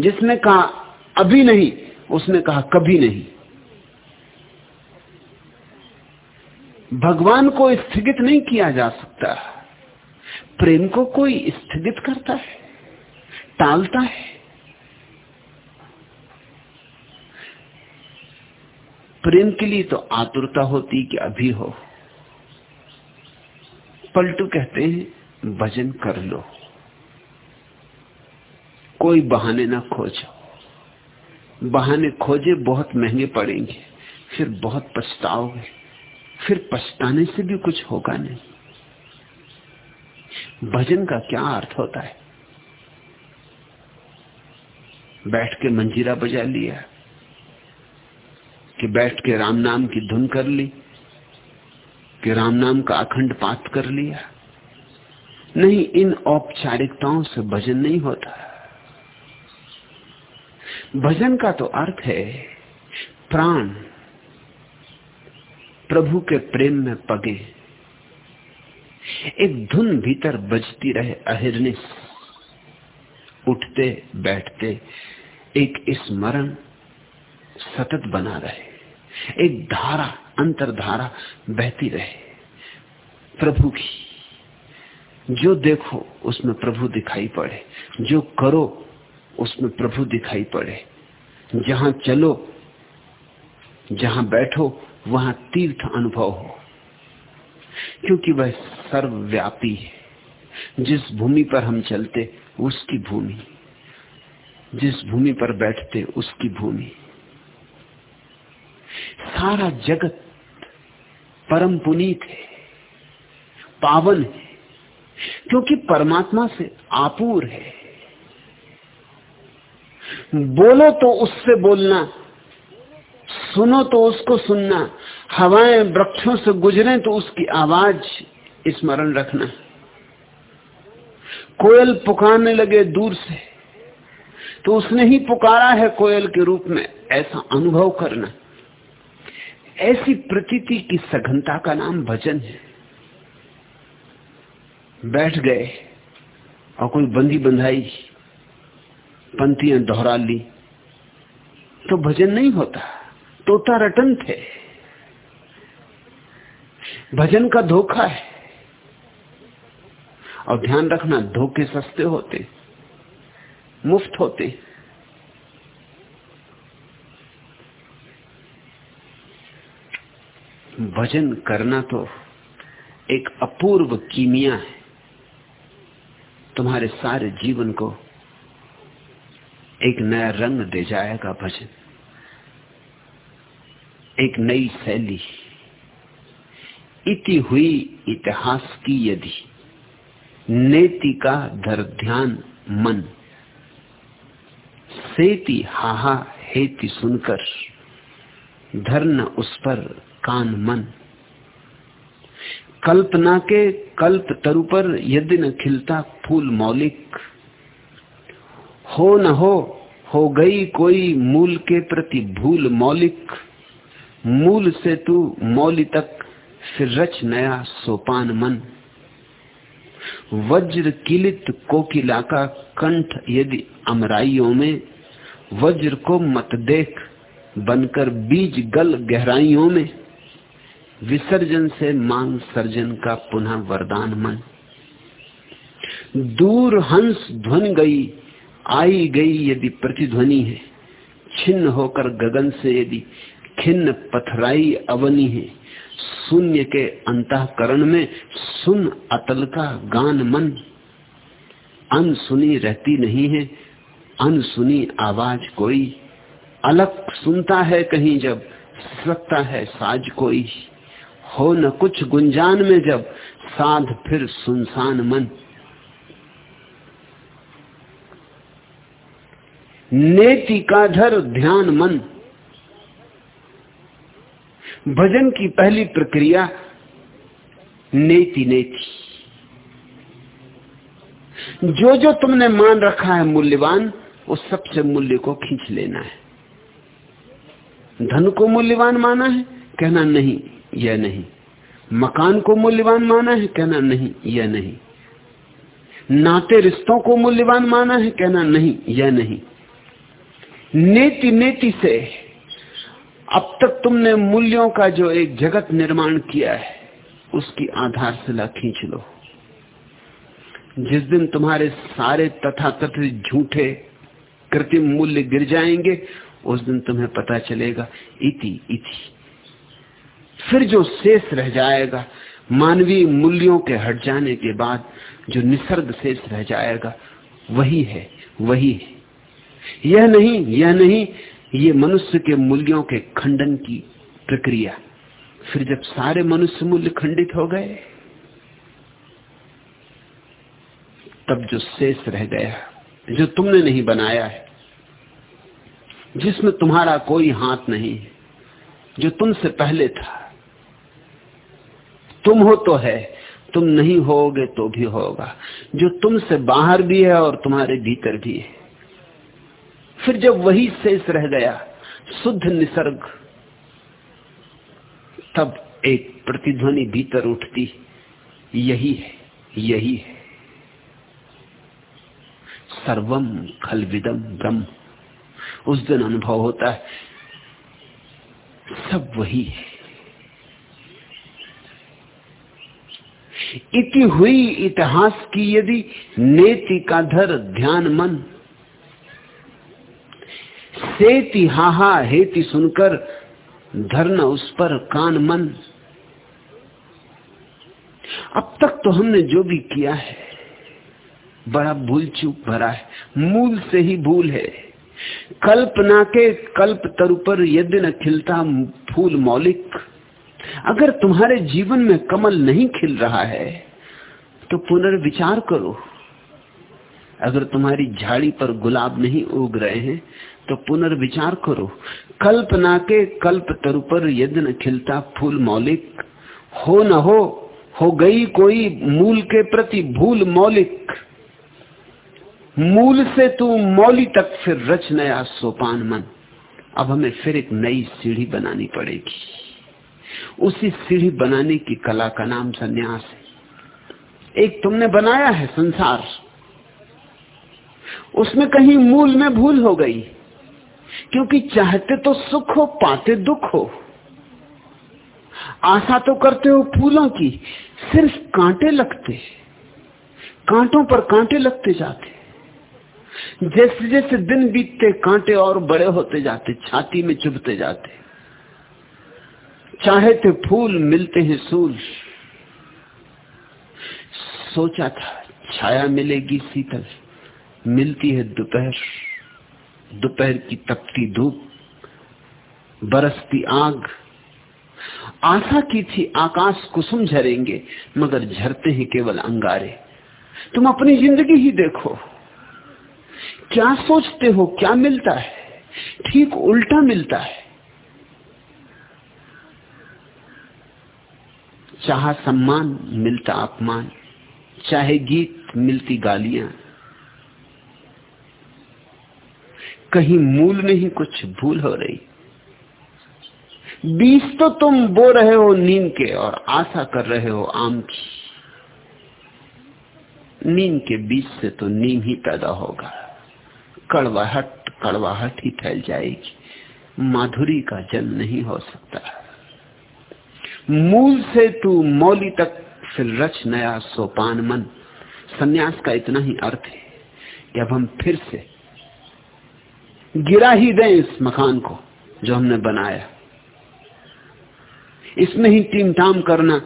जिसने कहा अभी नहीं, उसने कहा कभी नहीं। भगवान को स्थगित नहीं किया जा सकता। प्रेम को कोई स्थगित करता है, टालता है। प्रेम के लिए तो आतुरता होती कि अभी हो। पलटू कहते हैं भजन कर लो। कोई बहाने ना खोजो। बहाने खोजे, बहुत महँगे पड़ेंगे। फिर बहुत पछताओगे। फिर पछताने से भी कुछ होगा नहीं। भजन का क्या अर्थ होता है? बैठ के मंजीरा बजा लिया। कि बैठ के राम नाम की धुन कर ली। कि राम नाम का अखंड पाठ कर लिया। नहीं, इन औपचारिकताओं से भजन नहीं होता। भजन का तो अर्थ है, प्राण प्रभु के प्रेम में पगे। एक धुन भीतर बजती रहे अहिर्निश उठते, बैठते, एक स्मरण सतत बना रहे। एक धारा, अंतरधारा बहती रहे, प्रभु की। जो देखो उसमें प्रभु दिखाई पड़े, जो करो उसमें प्रभु दिखाई पड़े। जहाँ चलो, जहाँ बैठो, वहाँ तीर्थ अनुभव हो। क्योंकि वह सर्वव्यापी है। जिस भूमि पर हम चलते, उसकी भूमि। जिस भूमि पर बैठते, उसकी भूमि। सारा जगत परम पुनीत है। पावन है। क्योंकि परमात्मा से आपूर है। बोलो तो उससे बोलना, सुनो तो उसको सुनना, हवाएँ वृक्षों से गुजरे तो उसकी आवाज़ स्मरण रखना। कोयल पुकारने लगे दूर से तो उसने ही पुकारा है कोयल के रूप में, ऐसा अनुभव करना। ऐसी प्रतीति की सघनता का नाम भजन है। बैठ गए और कोई बंदी बंधाई पंक्तियाँ दोहरा ली। तो भजन नहीं होता, तोता रटन थे। भजन का धोखा है। और ध्यान रखना, धोखे सस्ते होते, मुफ़्त होते। भजन करना तो एक अपूर्व कीमिया है। तुम्हारे सारे जीवन को एक नया रंग दे जाएगा भजन। एक नई शैली। इति हुई इतिहास की यदि। नेति का धर ध्यान मन। सेति हाहा हेति सुनकर धरना उस पर कान मन। कल्पना के कल्प तरु पर यदि न खिलता फूल मौलिक, हो न हो हो गई कोई मूल के प्रति भूल मौलिक, मूल से तू मौली तक फिर रच नया सोपान मन। वज्र किलित कोकिला का कंठ यदि अमराइयों में, वज्र को मत देख, बनकर बीज गल गहराइयों में। विसर्जन से मांग सर्जन का पुनः वरदान मन। दूर हंस ध्वन गई, आई गई यदि प्रतिध्वनि है। छिन्न होकर गगन से यदि खिन्न पथराई अवनी है। शून्य के अंतकरण में सुन अतल का गान मन। अनसुनी रहती नहीं है, अनसुनी आवाज़ कोई। अलग सुनता है कहीं जब सकता है साज कोई। हो न कुछ गुंजान में जब साध फिर सुनसान मन। नेति का धर ध्यान मन। भजन की पहली प्रक्रिया नेति नेति। जो जो तुमने मान रखा है मूल्यवान, उस सबसे मूल्य को खींच लेना है। धन को मूल्यवान माना है, कहना नहीं। यह नहीं। मकान को मूल्यवान माना है, कहना नहीं, यह नहीं। नाते रिश्तों को मूल्यवान माना है, कहना नहीं, यह नहीं। नेति नेति से अब तक तुमने मूल्यों का जो एक जगत निर्माण किया है, उसकी आधारशिला खींच लो। जिस दिन तुम्हारे सारे तथाकथित झूठे कृत्रिम मूल्य गिर जाएँगे, उस दिन तुम्हें पता चलेगा, इति इति। फिर जो शेष रह जाएगा, मानवीय मूल्यों के हट जाने के बाद जो निसर्ग शेष रह जाएगा, वही है वही है। यह नहीं यह नहीं, ये मनुष्य के मूल्यों के खंडन की प्रक्रिया। फिर जब सारे मनुष्य मूल्य खंडित हो गए, तब जो शेष रह गया, जो तुमने नहीं बनाया है, जिसमें तुम्हारा कोई हाथ नहीं है जो तुमसे पहले था तुम हो तो है, तुम नहीं होगे तो भी होगा। जो तुमसे बाहर भी है और तुम्हारे भीतर भी है। फिर जब वही शेष रह गया, शुद्ध निसर्ग, तब एक प्रतिध्वनि भीतर उठती, यही है यही है। सर्वम खलविदम ब्रह्म। उस दिन अनुभव होता है, सब वही है। इति हुई इतिहास की यदि नेति का धर ध्यान मन। सेति हाहा हेति सुनकर धरना उस पर कान मन। अब तक तो हमने जो भी किया है, बड़ा भूल चूक भरा है, मूल से ही भूल है। कल्पना के कल्प तरु पर यदि न खिलता फूल मौलिक। अगर तुम्हारे जीवन में कमल नहीं खिल रहा है तो पुनर्विचार करो। अगर तुम्हारी झाड़ी पर गुलाब नहीं उग रहे हैं तो पुनर्विचार करो। कल्पना के कल्प तरु पर यदि न खिलता फूल मौलिक। हो न हो हो गई कोई मूल के प्रति भूल मौलिक। मूल से तू मौली तक फिर रच नया सोपान मन। अब हमें फिर एक नई सीढ़ी बनानी पड़ेगी। उसी सीढ़ी बनाने की कला का नाम संन्यास है। एक तुमने बनाया है संसार। उसमें कहीं मूल में भूल हो गई। क्योंकि चाहते तो सुख हो, पाते दुख हो। आशा तो करते हो फूलों की, सिर्फ़ कांटे लगते। कांटों पर कांटे लगते जाते। जैसे जैसे दिन बीतते, कांटे और बड़े होते जाते, छाती में चुभते जाते। चाहे थे फूल मिलते हैं सूल। सोचा था, छाया मिलेगी शीतल। मिलती है दोपहर। दोपहर की तपती धूप। बरसती आग। आशा की थी आकाश कुसुम झरेंगे मगर झरते हैं केवल अंगारे। तुम अपनी ज़िंदगी ही देखो। क्या सोचते हो, क्या मिलता है? ठीक उल्टा मिलता है। चाह सम्मान मिलता अपमान, चाहे गीत मिलती गालियाँ। कहीं मूल में ही कुछ भूल हो रही। बीज तो तुम बो रहे हो नीम के और आशा कर रहे हो आम की नीम के बीज से तो नीम ही पैदा होगा। कड़वाहट कड़वाहट ही फैल जाएगी। माधुरी का जल नहीं हो सकता। मूल से तू मौली तक फिर रच नया सोपान मन। सन्यास का इतना ही अर्थ है कि अब हम फिर से गिरा ही दें इस मकान को जो हमने बनाया। इसमें ही टीम टाम करना,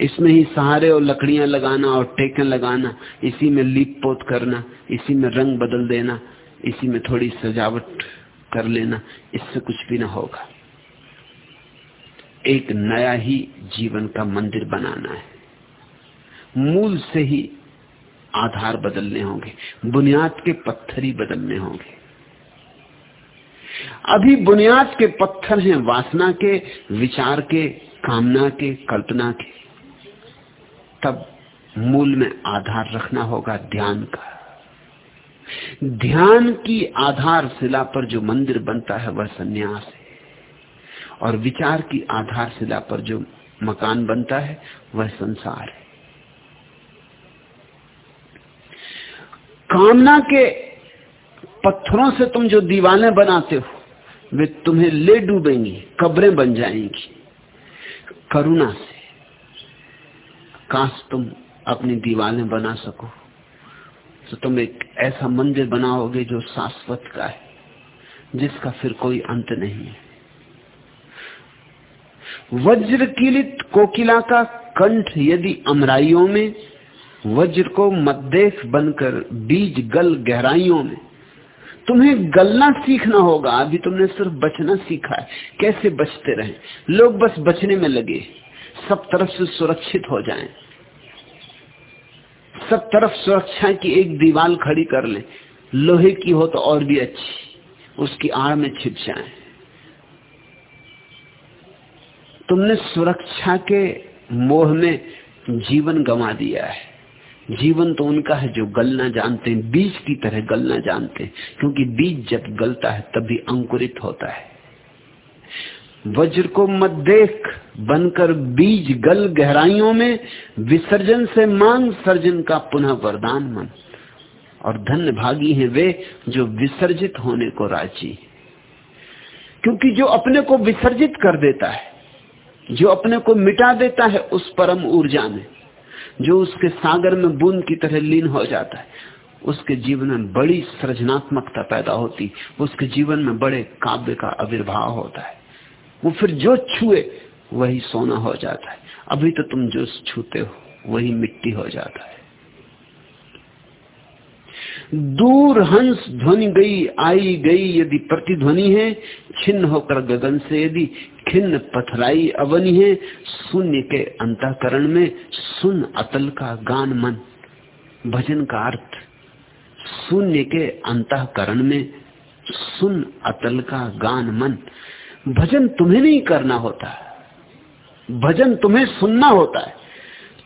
इसमें ही सहारे और लकड़ियाँ लगाना और टेकन लगाना, इसी में लीप पोत करना, इसी में रंग बदल देना, इसी में थोड़ी सजावट कर लेना, इससे कुछ भी ना होगा। एक नया ही जीवन का मंदिर बनाना है। मूल से ही आधार बदलने होंगे, बुनियाद के पत्थर ही बदलने होंगे। अभी बुनियाद के पत्थर हैं वासना के, विचार के, कामना के, कल्पना के। तब मूल में आधार रखना होगा ध्यान का। ध्यान की आधारशिला पर जो मंदिर बनता है, वह सन्यास है। और विचार की आधारशिला पर जो मकान बनता है, वह संसार है। कामना के पत्थरों से तुम जो दीवालें बनाते हो, वे तुम्हें ले डूबेंगी, कब्रें बन जाएँगी। करुणा से काश तुम अपनी दीवालें बना सको तो तुम एक ऐसा मंदिर बनाओगे जो शाश्वत का है, जिसका फिर कोई अंत नहीं है। वज्र किलित कोकिला का कंठ यदि अमराइयों में, वज्र को मद्देश बनकर बीज गल गहराइयों में, तुम्हें गलना सीखना होगा। अभी तुमने सिर्फ़ बचना सीखा है। कैसे बचते रहे? लोग बस बचने में लगे। सब तरफ़ से सुरक्षित हो जाएँ। सब तरफ़ सुरक्षा की एक दीवार खड़ी कर ले। लोहे की हो तो और भी अच्छी। उसकी आड़ में छिप जाए। तुमने सुरक्षा के मोह में जीवन गंवा दिया है। जीवन तो उनका है जो गलना जानते हैं, बीज की तरह गलना जानते हैं, क्योंकि बीज जब गलता है तभी अंकुरित होता है। वज्र को मत देख, बनकर बीज गल गहराइयों में, विसर्जन से मांग सर्जन का पुनः वरदान मन। और धन्य भागी है वे जो विसर्जित होने को राज़ी क्योंकि जो अपने को विसर्जित कर देता है जो अपने को मिटा देता है, उस परम ऊर्जा में, जो उसके सागर में बूंद की तरह लीन हो जाता है, उसके जीवन में बड़ी सृजनात्मकता पैदा होती, उसके जीवन में बड़े काव्य का आविर्भाव होता है। वो फिर जो छुए, वही सोना हो जाता है। अभी तो तुम जो छूते हो, वही मिट्टी हो जाता है। दूर हंस ध्वनि गई, आई गई यदि प्रतिध्वनि है, छिन्न होकर गगन से यदि खिन्न पथराई अवनि है, शून्य के अंतकरण में सुन अतल का गान मन, भजन का अर्थ। शून्य के अंतकरण में सुन अतल का गान मन, भजन तुम्हें नहीं करना होता। भजन तुम्हें सुनना होता है।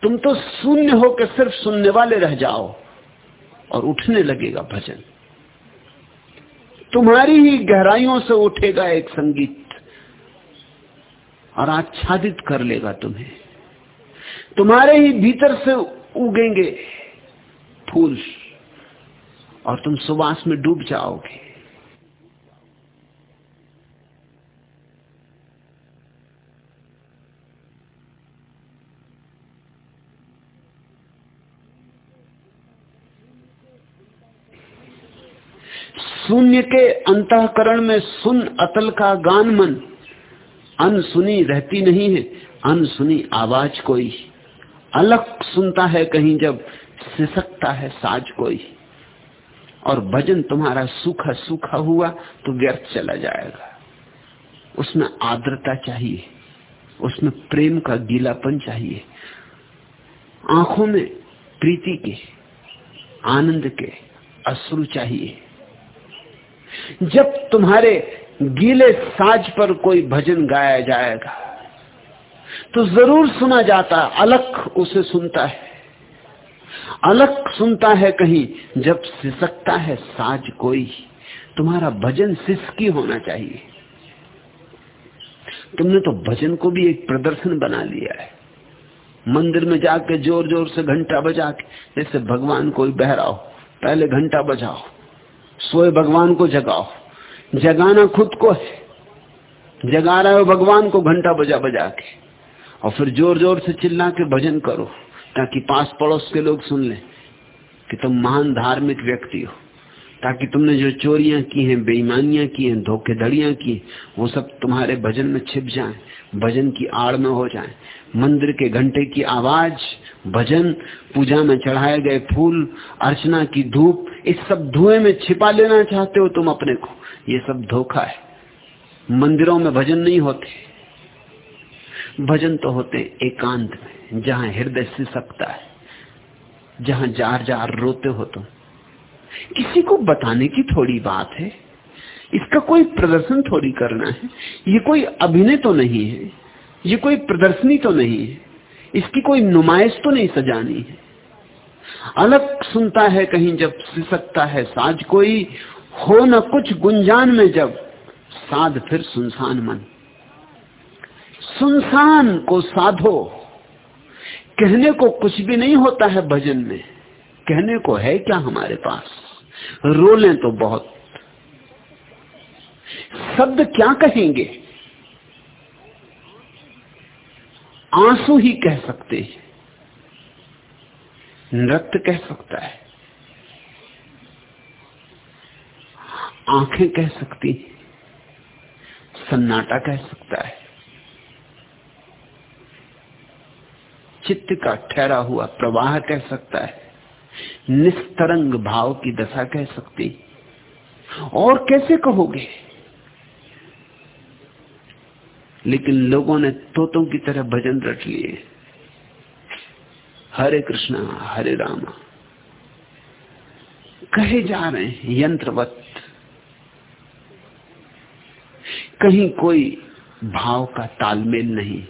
तुम तो शून्य होकर सिर्फ़ सुनने वाले रह जाओ। और उठने लगेगा भजन। तुम्हारी ही गहराइयों से उठेगा एक संगीत और आच्छादित कर लेगा तुम्हें। तुम्हारे ही भीतर से उगेंगे फूल और तुम सुबास में डूब जाओगे। शून्य के अंतकरण में सुन अतल का गान मन। अन सुनी रहती नहीं है अन सुनी आवाज़ कोई। अलग सुनता है कहीं जब, सिसकता है साज कोई। और भजन तुम्हारा सूखा सूखा हुआ तो व्यर्थ चला जाएगा। उसमें आर्द्रता चाहिए, उसमें प्रेम का गीलापन चाहिए। आँखों में प्रीति के, आनंद के अश्रु चाहिए। जब तुम्हारे गीले साज पर कोई भजन गाया जाएगा तो ज़रूर सुना जाता अलग उसे सुनता है। अलग सुनता है कहीं, जब सिसकता है साज कोई। तुम्हारा भजन सिसकी होना चाहिए। तुमने तो भजन को भी एक प्रदर्शन बना लिया है। मंदिर में जाके ज़ोर ज़ोर से घंटा बजा के, जैसे भगवान कोई बहरा हो पहले घंटा बजाओ। सोए भगवान को जगाओ। जगाना खुद को है। जगा रहे हो भगवान को घंटा बजा बजा के। और फिर ज़ोर ज़ोर से चिल्ला के भजन करो, ताकि पास पड़ोस के लोग सुन लें कि तुम महान धार्मिक व्यक्ति हो। ताकि तुमने जो चोरियाँ की हैं, बेईमानियाँ की हैं, धोखेधड़ियाँ की वो सब तुम्हारे भजन में छिप जाएँ, भजन की आड़ में हो जाएँ। मंदिर के घंटे की आवाज़ भजन, पूजा में चढ़ाए गए फूल, अर्चना की धूप, इस सब धुएँ में छिपा लेना चाहते हो तुम अपने को। ये सब धोखा है। मंदिरों में भजन नहीं होते। भजन तो होते एकांत में, जहाँ हृदय से सकता है, जहाँ जार जार रोते हो तुम। किसी को बताने की थोड़ी बात है। इसका कोई प्रदर्शन थोड़ी करना है। ये कोई अभिनय तो नहीं है। ये कोई प्रदर्शनी तो नहीं है। इसकी कोई नुमाइश तो नहीं सजानी है। अलग सुनता है कहीं जब सिसकता है साज कोई, हो न कुछ गुंजान में जब, साध फिर सुनसान मन। सुनसान को साधो, कहने को कुछ भी नहीं होता है भजन में। कहने को है क्या हमारे पास? रोले तो बहुत। शब्द क्या कहेंगे? आँसू ही कह सकते हैं। नृत्य कह सकता है। आँखें कह सकती सन्नाटा कह सकता है। चित्त का ठहरा हुआ प्रवाह कह सकता है। निस्तरंग भाव की दशा कह सकती और कैसे कहोगे? लेकिन लोगों ने तोतों की तरह भजन रट लिए। हरे कृष्णा, हरे रामा। कहे जा रहे हैं यंत्रवत। कहीं कोई भाव का तालमेल नहीं।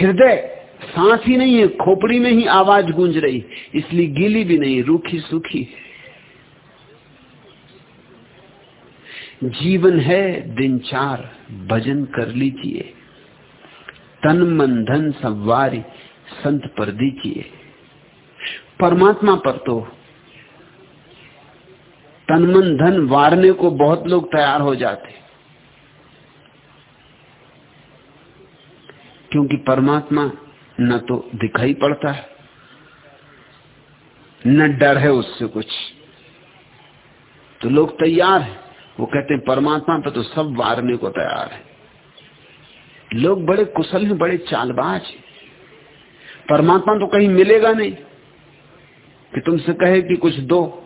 हृदय सांस ही नहीं है, खोपड़ी में ही आवाज़ गूंज रही। इसलिए गीली भी नहीं रूखी सूखी जीवन है, दिन चार, भजन कर लीजिए। तन मन धन सवारी संत पर दीजिए। परमात्मा पर तो तन मन धन वारने को बहुत लोग तैयार हो जाते। क्योंकि परमात्मा न तो दिखाई पड़ता है, न डर है उससे कुछ। तो लोग तैयार हैं। वो कहते हैं, परमात्मा पे तो सब वारने को तैयार है। लोग बड़े कुशल हैं, बड़े चालबाज हैं। परमात्मा तो कहीं मिलेगा नहीं कि तुमसे कहे कि कुछ दो।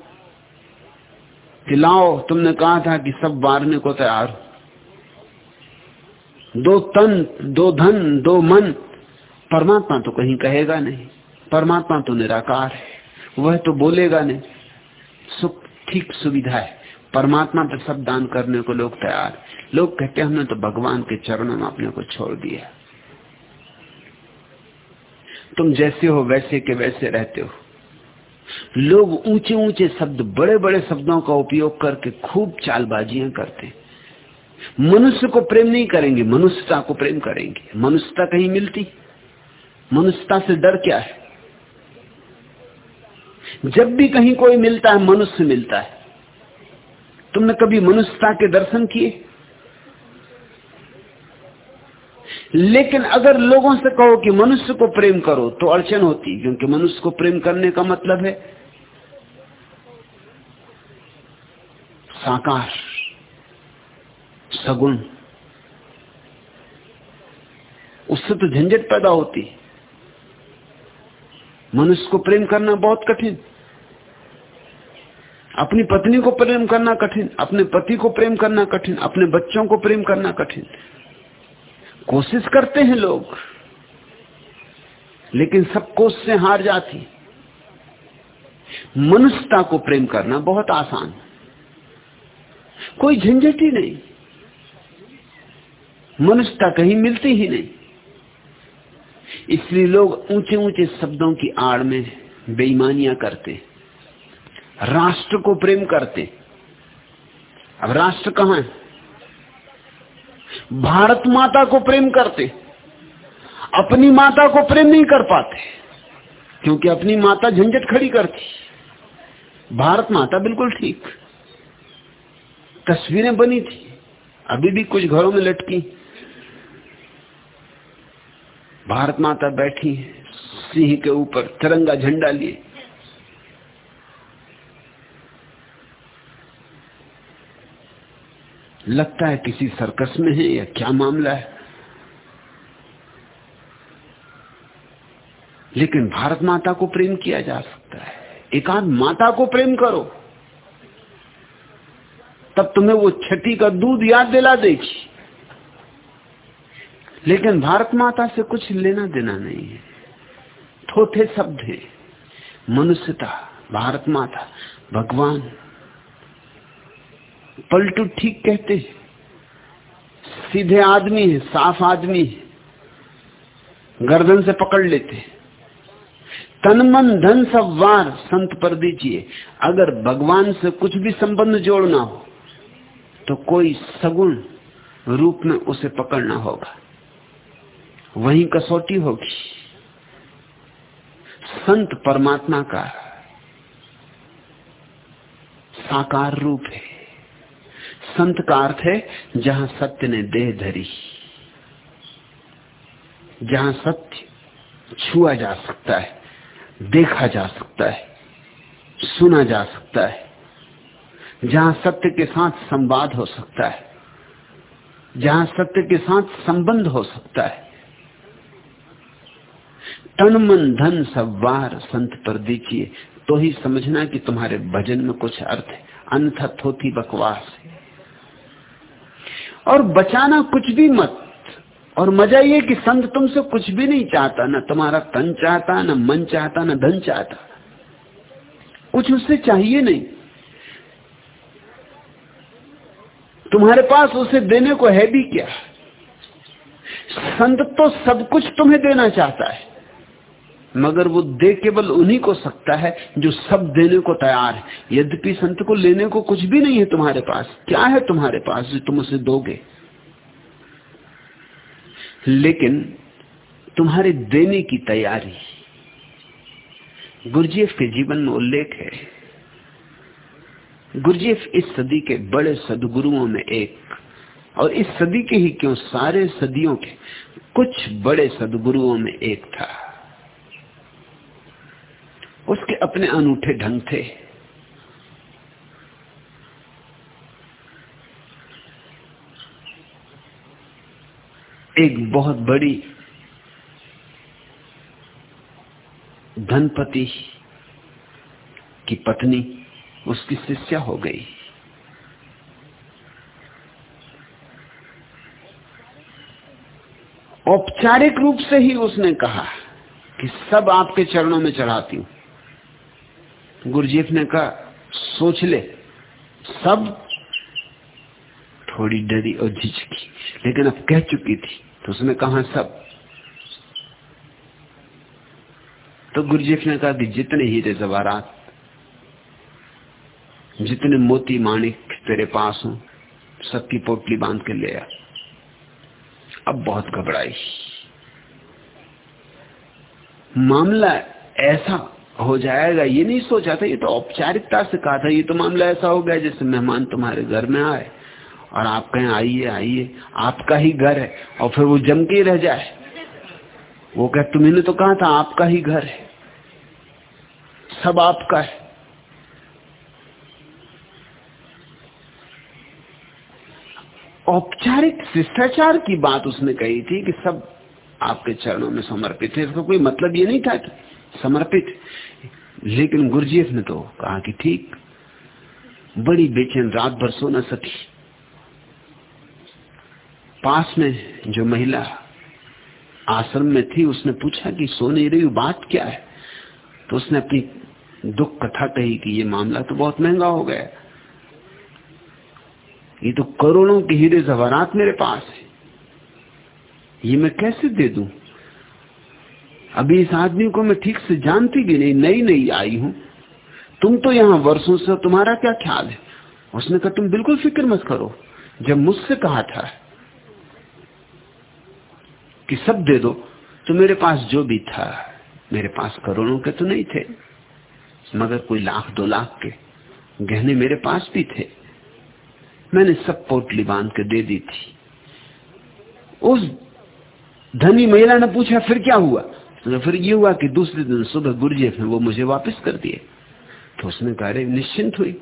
कि लाओ, तुमने कहा था कि सब वारने को तैयार हो। दो तन, दो धन, दो मन, परमात्मा तो कहीं कहेगा नहीं। परमात्मा तो निराकार है, वह तो बोलेगा नहीं। सुख, ठीक सुविधा है। परमात्मा पर सब दान करने को लोग तैयार लोग कहते हमने तो भगवान के चरणों में अपने को छोड़ दिया तुम जैसे हो, वैसे के वैसे रहते हो। लोग ऊँचे ऊँचे शब्द बड़े बड़े शब्दों का उपयोग करके खूब चालबाजियाँ करते मनुष्य को प्रेम नहीं करेंगे, मनुष्यता को प्रेम करेंगे। मनुष्यता कहीं मिलती? मनुष्यता से डर क्या है? जब भी कहीं कोई मिलता है, मनुष्य मिलता है। तुमने कभी मनुष्यता के दर्शन किए? लेकिन अगर लोगों से कहो कि मनुष्य को प्रेम करो तो अड़चन होती, क्योंकि मनुष्य को प्रेम करने का मतलब है साकार, सगुण। उससे तो झंझट पैदा होती। मनुष्य को प्रेम करना बहुत कठिन। अपनी पत्नी को प्रेम करना कठिन, अपने पति को प्रेम करना कठिन, अपने बच्चों को प्रेम करना कठिन। कोशिश करते हैं लोग, लेकिन सब कोश से हार जाती। मनुष्यता को प्रेम करना बहुत आसान कोई झंझट ही नहीं। मनुष्यता कहीं मिलती ही नहीं। इसलिए लोग ऊँचे ऊँचे शब्दों की आड़ में बेईमानियाँ करते राष्ट्र को प्रेम करते अब राष्ट्र कहाँ है? भारत माता को प्रेम करते अपनी माता को प्रेम नहीं कर पाते। क्योंकि अपनी माता झंझट खड़ी करती भारत माता बिल्कुल ठीक। तस्वीरें बनी थी। अभी भी कुछ घरों में लटकी। भारत माता बैठी है, सिंह के ऊपर तिरंगा झंडा लिए। लगता है किसी सर्कस में है या क्या मामला है? लेकिन भारत माता को प्रेम किया जा सकता है। एकांत माता को प्रेम करो। तब तुम्हें वो छठी का दूध याद दिला देगी। लेकिन भारत माता से कुछ लेना देना नहीं है। थोथे शब्द है। मनुष्यता, भारत माता, भगवान। पलटू ठीक कहते हैं। सीधे आदमी है, साफ़ आदमी है। गर्दन से पकड़ लेते तन मन धन सब वार संत पर दीजिए। अगर भगवान से कुछ भी संबंध जोड़ना हो तो कोई सगुण रूप में उसे पकड़ना होगा। वही कसौटी होगी। संत परमात्मा का साकार रूप है। संत का अर्थ है, जहाँ सत्य ने देह धरी। जहाँ सत्य छुआ जा सकता है, देखा जा सकता है, सुना जा सकता है, जहाँ सत्य के साथ संवाद हो सकता है, जहाँ सत्य के साथ संबंध हो सकता है। तन मन धन सब वार संत पर दीजिए तो ही समझना कि तुम्हारे भजन में कुछ अर्थ है। अन्यथा थोथी बकवास है। और बचाना कुछ भी मत। और मज़ा ये कि संत तुमसे कुछ भी नहीं चाहता, ना तुम्हारा तन चाहता, ना मन चाहता, ना धन चाहता। कुछ उससे चाहिए नहीं। तुम्हारे पास उसे देने को है भी क्या? संत तो सब कुछ तुम्हें देना चाहता है। मगर वो दे केवल उन्हीं को सकता है जो सब देने को तैयार है। यद्यपि संत को लेने को कुछ भी नहीं है तुम्हारे पास, क्या है तुम्हारे पास जो तुम उसे दोगे? लेकिन तुम्हारे देने की तैयारी। गुरजेफ के जीवन में उल्लेख है। गुरजेफ इस सदी के बड़े सदगुरुओं में एक, और इस सदी के ही क्यों सारे सदियों के कुछ बड़े सदगुरुओं में एक था? उसके अपने अनूठे ढंग थे। एक बहुत बड़ी धनपति की पत्नी उसकी शिष्या हो गई। औपचारिक रूप से ही उसने कहा कि सब आपके चरणों में चढ़ाती हूँ। गुरुजीफ ने कहा, सोच ले। सब थोड़ी डरी और झिझकी। लेकिन अब कह चुकी थी तो उसने कहा, सब। तो गुरुजीफ ने कहा कि जितने हीरे जवारात जितने मोती माणिक तेरे पास हो, सबकी पोटली बाँध के ले आ। अब बहुत घबराई। मामला ऐसा हो जाएगा, ये नहीं सोचा था, ये तो औपचारिकता से कहा था, ये तो मामला ऐसा हो गया जैसे मेहमान तुम्हारे घर में आए और आप कहें आइए आइए, आपका ही घर है और फिर वो जम के रह जाए। वो कह, तुम्हें तो कहा था आपका ही घर है, सब आपका है। औपचारिक शिष्टाचार की बात उसने कही थी कि सब आपके चरणों में समर्पित है। इसका कोई मतलब ये नहीं था कि समर्पित। लेकिन गुरुजीएफ ने तो कहा कि ठीक, बड़ी बेचैन रात भर सो न सकी पास में जो महिला आश्रम में थी, उसने पूछा कि सो नहीं रही बात क्या है? तो उसने अपनी दुख कथा कही कि ये मामला तो बहुत महँगा हो गया। ये तो करोड़ों के हीरे जवारात मेरे पास है। ये मैं कैसे दे दूँ? अभी इस आदमी को मैं ठीक से जानती भी नहीं, नई नई आई हूँ। तुम तो यहाँ वर्षों से, तुम्हारा क्या ख्याल है? उसने कहा, तुम बिल्कुल फ़िक्र मत करो। जब मुझसे कहा था कि सब दे दो तो मेरे पास जो भी था, मेरे पास करोड़ों के तो नहीं थे। मगर कोई लाख, दो लाख के गहने मेरे पास भी थे। मैंने सब पोटली बाँध के दे दी थी। उस धनी महिला ने पूछा, फिर क्या हुआ? तो फिर ये हुआ कि दूसरे दिन सुबह गुरुजी ने वो मुझे वापस कर दिए। तो उसने कहा निश्चिंत हुई।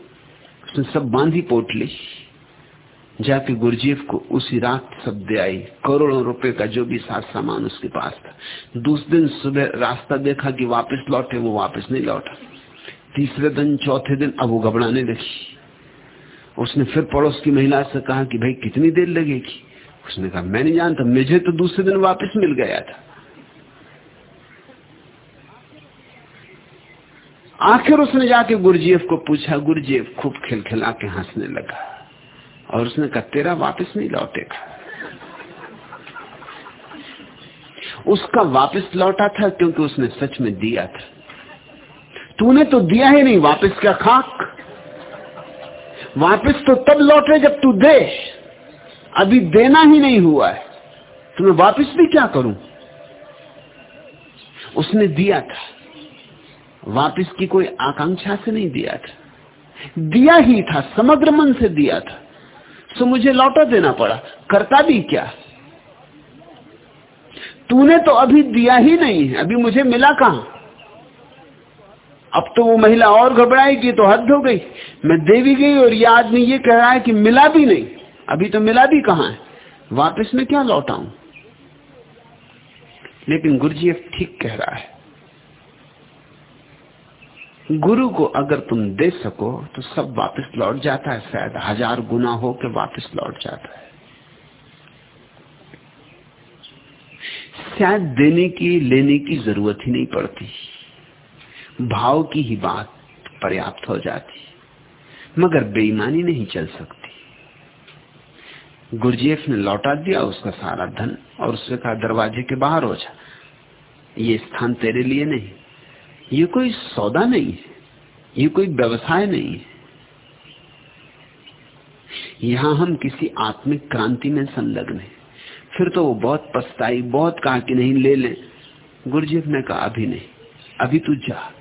उसने सब बांधी पोटली जाके गुरुजीफ को उसी रात सब दे आई। करोड़ों रुपए का जो भी साथ सामान उसके पास था। दूसरे दिन सुबह रास्ता देखा कि वापस लौटे, वो वापस नहीं लौटा। तीसरे दिन, चौथे दिन अब वो घबराने लगी। उसने फिर पड़ोस की महिला से कहा कि, भाई, कितनी देर लगेगी? उसने कहा, मैं नहीं जानता, मुझे तो दूसरे दिन वापस मिल गया था। आखिर उसने जाके गुरुजीएफ को पूछा, गुरुजीएफ खूब खिलखिला के हंसने लगा। और उसने कहा, तेरा वापस नहीं लौटेगा उसका वापस लौटा था क्योंकि उसने सच में दिया था। तूने तो दिया ही नहीं, वापस क्या खाक? वापस तो तब लौटे जब तू दे अभी देना ही नहीं हुआ है। तुम्हें वापस भी क्या करूँ? उसने दिया था। वापस की कोई आकांक्षा से नहीं दिया था। दिया ही था, समग्र मन से दिया था। सो मुझे लौटा देना पड़ा। करता भी क्या? तूने तो अभी दिया ही नहीं है। अभी मुझे मिला कहाँ? अब तो वो महिला और घबराएगी तो हद हो गई। मैं दे भी गई और ये आदमी ये कह रहा है कि मिला भी नहीं। अभी तो मिला भी कहाँ है? वापस में क्या लौटाऊं? लेकिन गुरुजी अब ठीक कह रहा है। गुरु को अगर तुम दे सको तो सब वापस लौट जाता है शायद। हज़ार गुना हो के वापस लौट जाता है। शायद देने की, लेने की ज़रूरत ही नहीं पड़ती। भाव की ही बात पर्याप्त हो जाती। मगर बेईमानी नहीं चल सकती। गुरजेफ ने लौटा दिया, उसका सारा धन और उससे कहा, दरवाजे के बाहर हो जा। ये स्थान तेरे लिए नहीं। ये कोई सौदा नहीं है। ये कोई व्यवसाय नहीं है। यहाँ हम किसी आत्मिक क्रांति में संलग्न है। फिर तो वो बहुत पछताई, बहुत कहा कि नहीं, ले लें। गुरुजीफ ने कहा, अभी नहीं। अभी तू जा।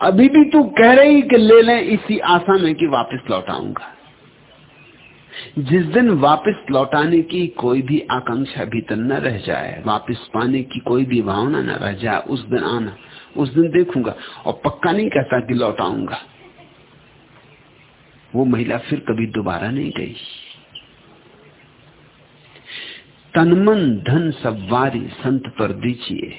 अभी भी तू कह रही कि ले लें, इसी आशा में कि वापस लौटाऊँगा जिस दिन वापस लौटाने की कोई भी आकांक्षा भीतर न रह जाए, वापस पाने की कोई भी भावना न रह जाए, उस दिन आना, उस दिन देखूँगा और पक्का नहीं कहता कि लौटाऊँगा वो महिला फिर कभी दोबारा नहीं गई। तनमन धन सब वारी संत पर दीजिए।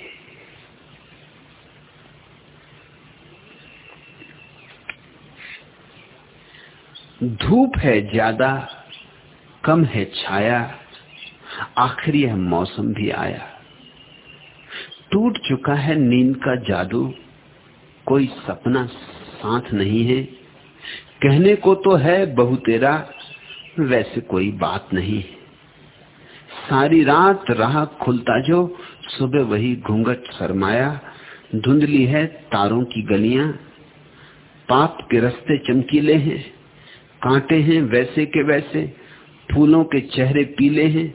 धूप है ज़्यादा कम है छाया, आखिर यह मौसम भी आया। टूट चुका है नींद का जादू, कोई सपना साथ नहीं है। कहने को तो है बहु तेरा, वैसे कोई बात नहीं। है सारी रात रहा खुलता जो, सुबह वही घूंघट शरमाया धुंधली है तारों की गलियाँ, पाप के रस्ते चमकीले हैं। कांटे हैं वैसे के वैसे फूलों के चेहरे पीले हैं।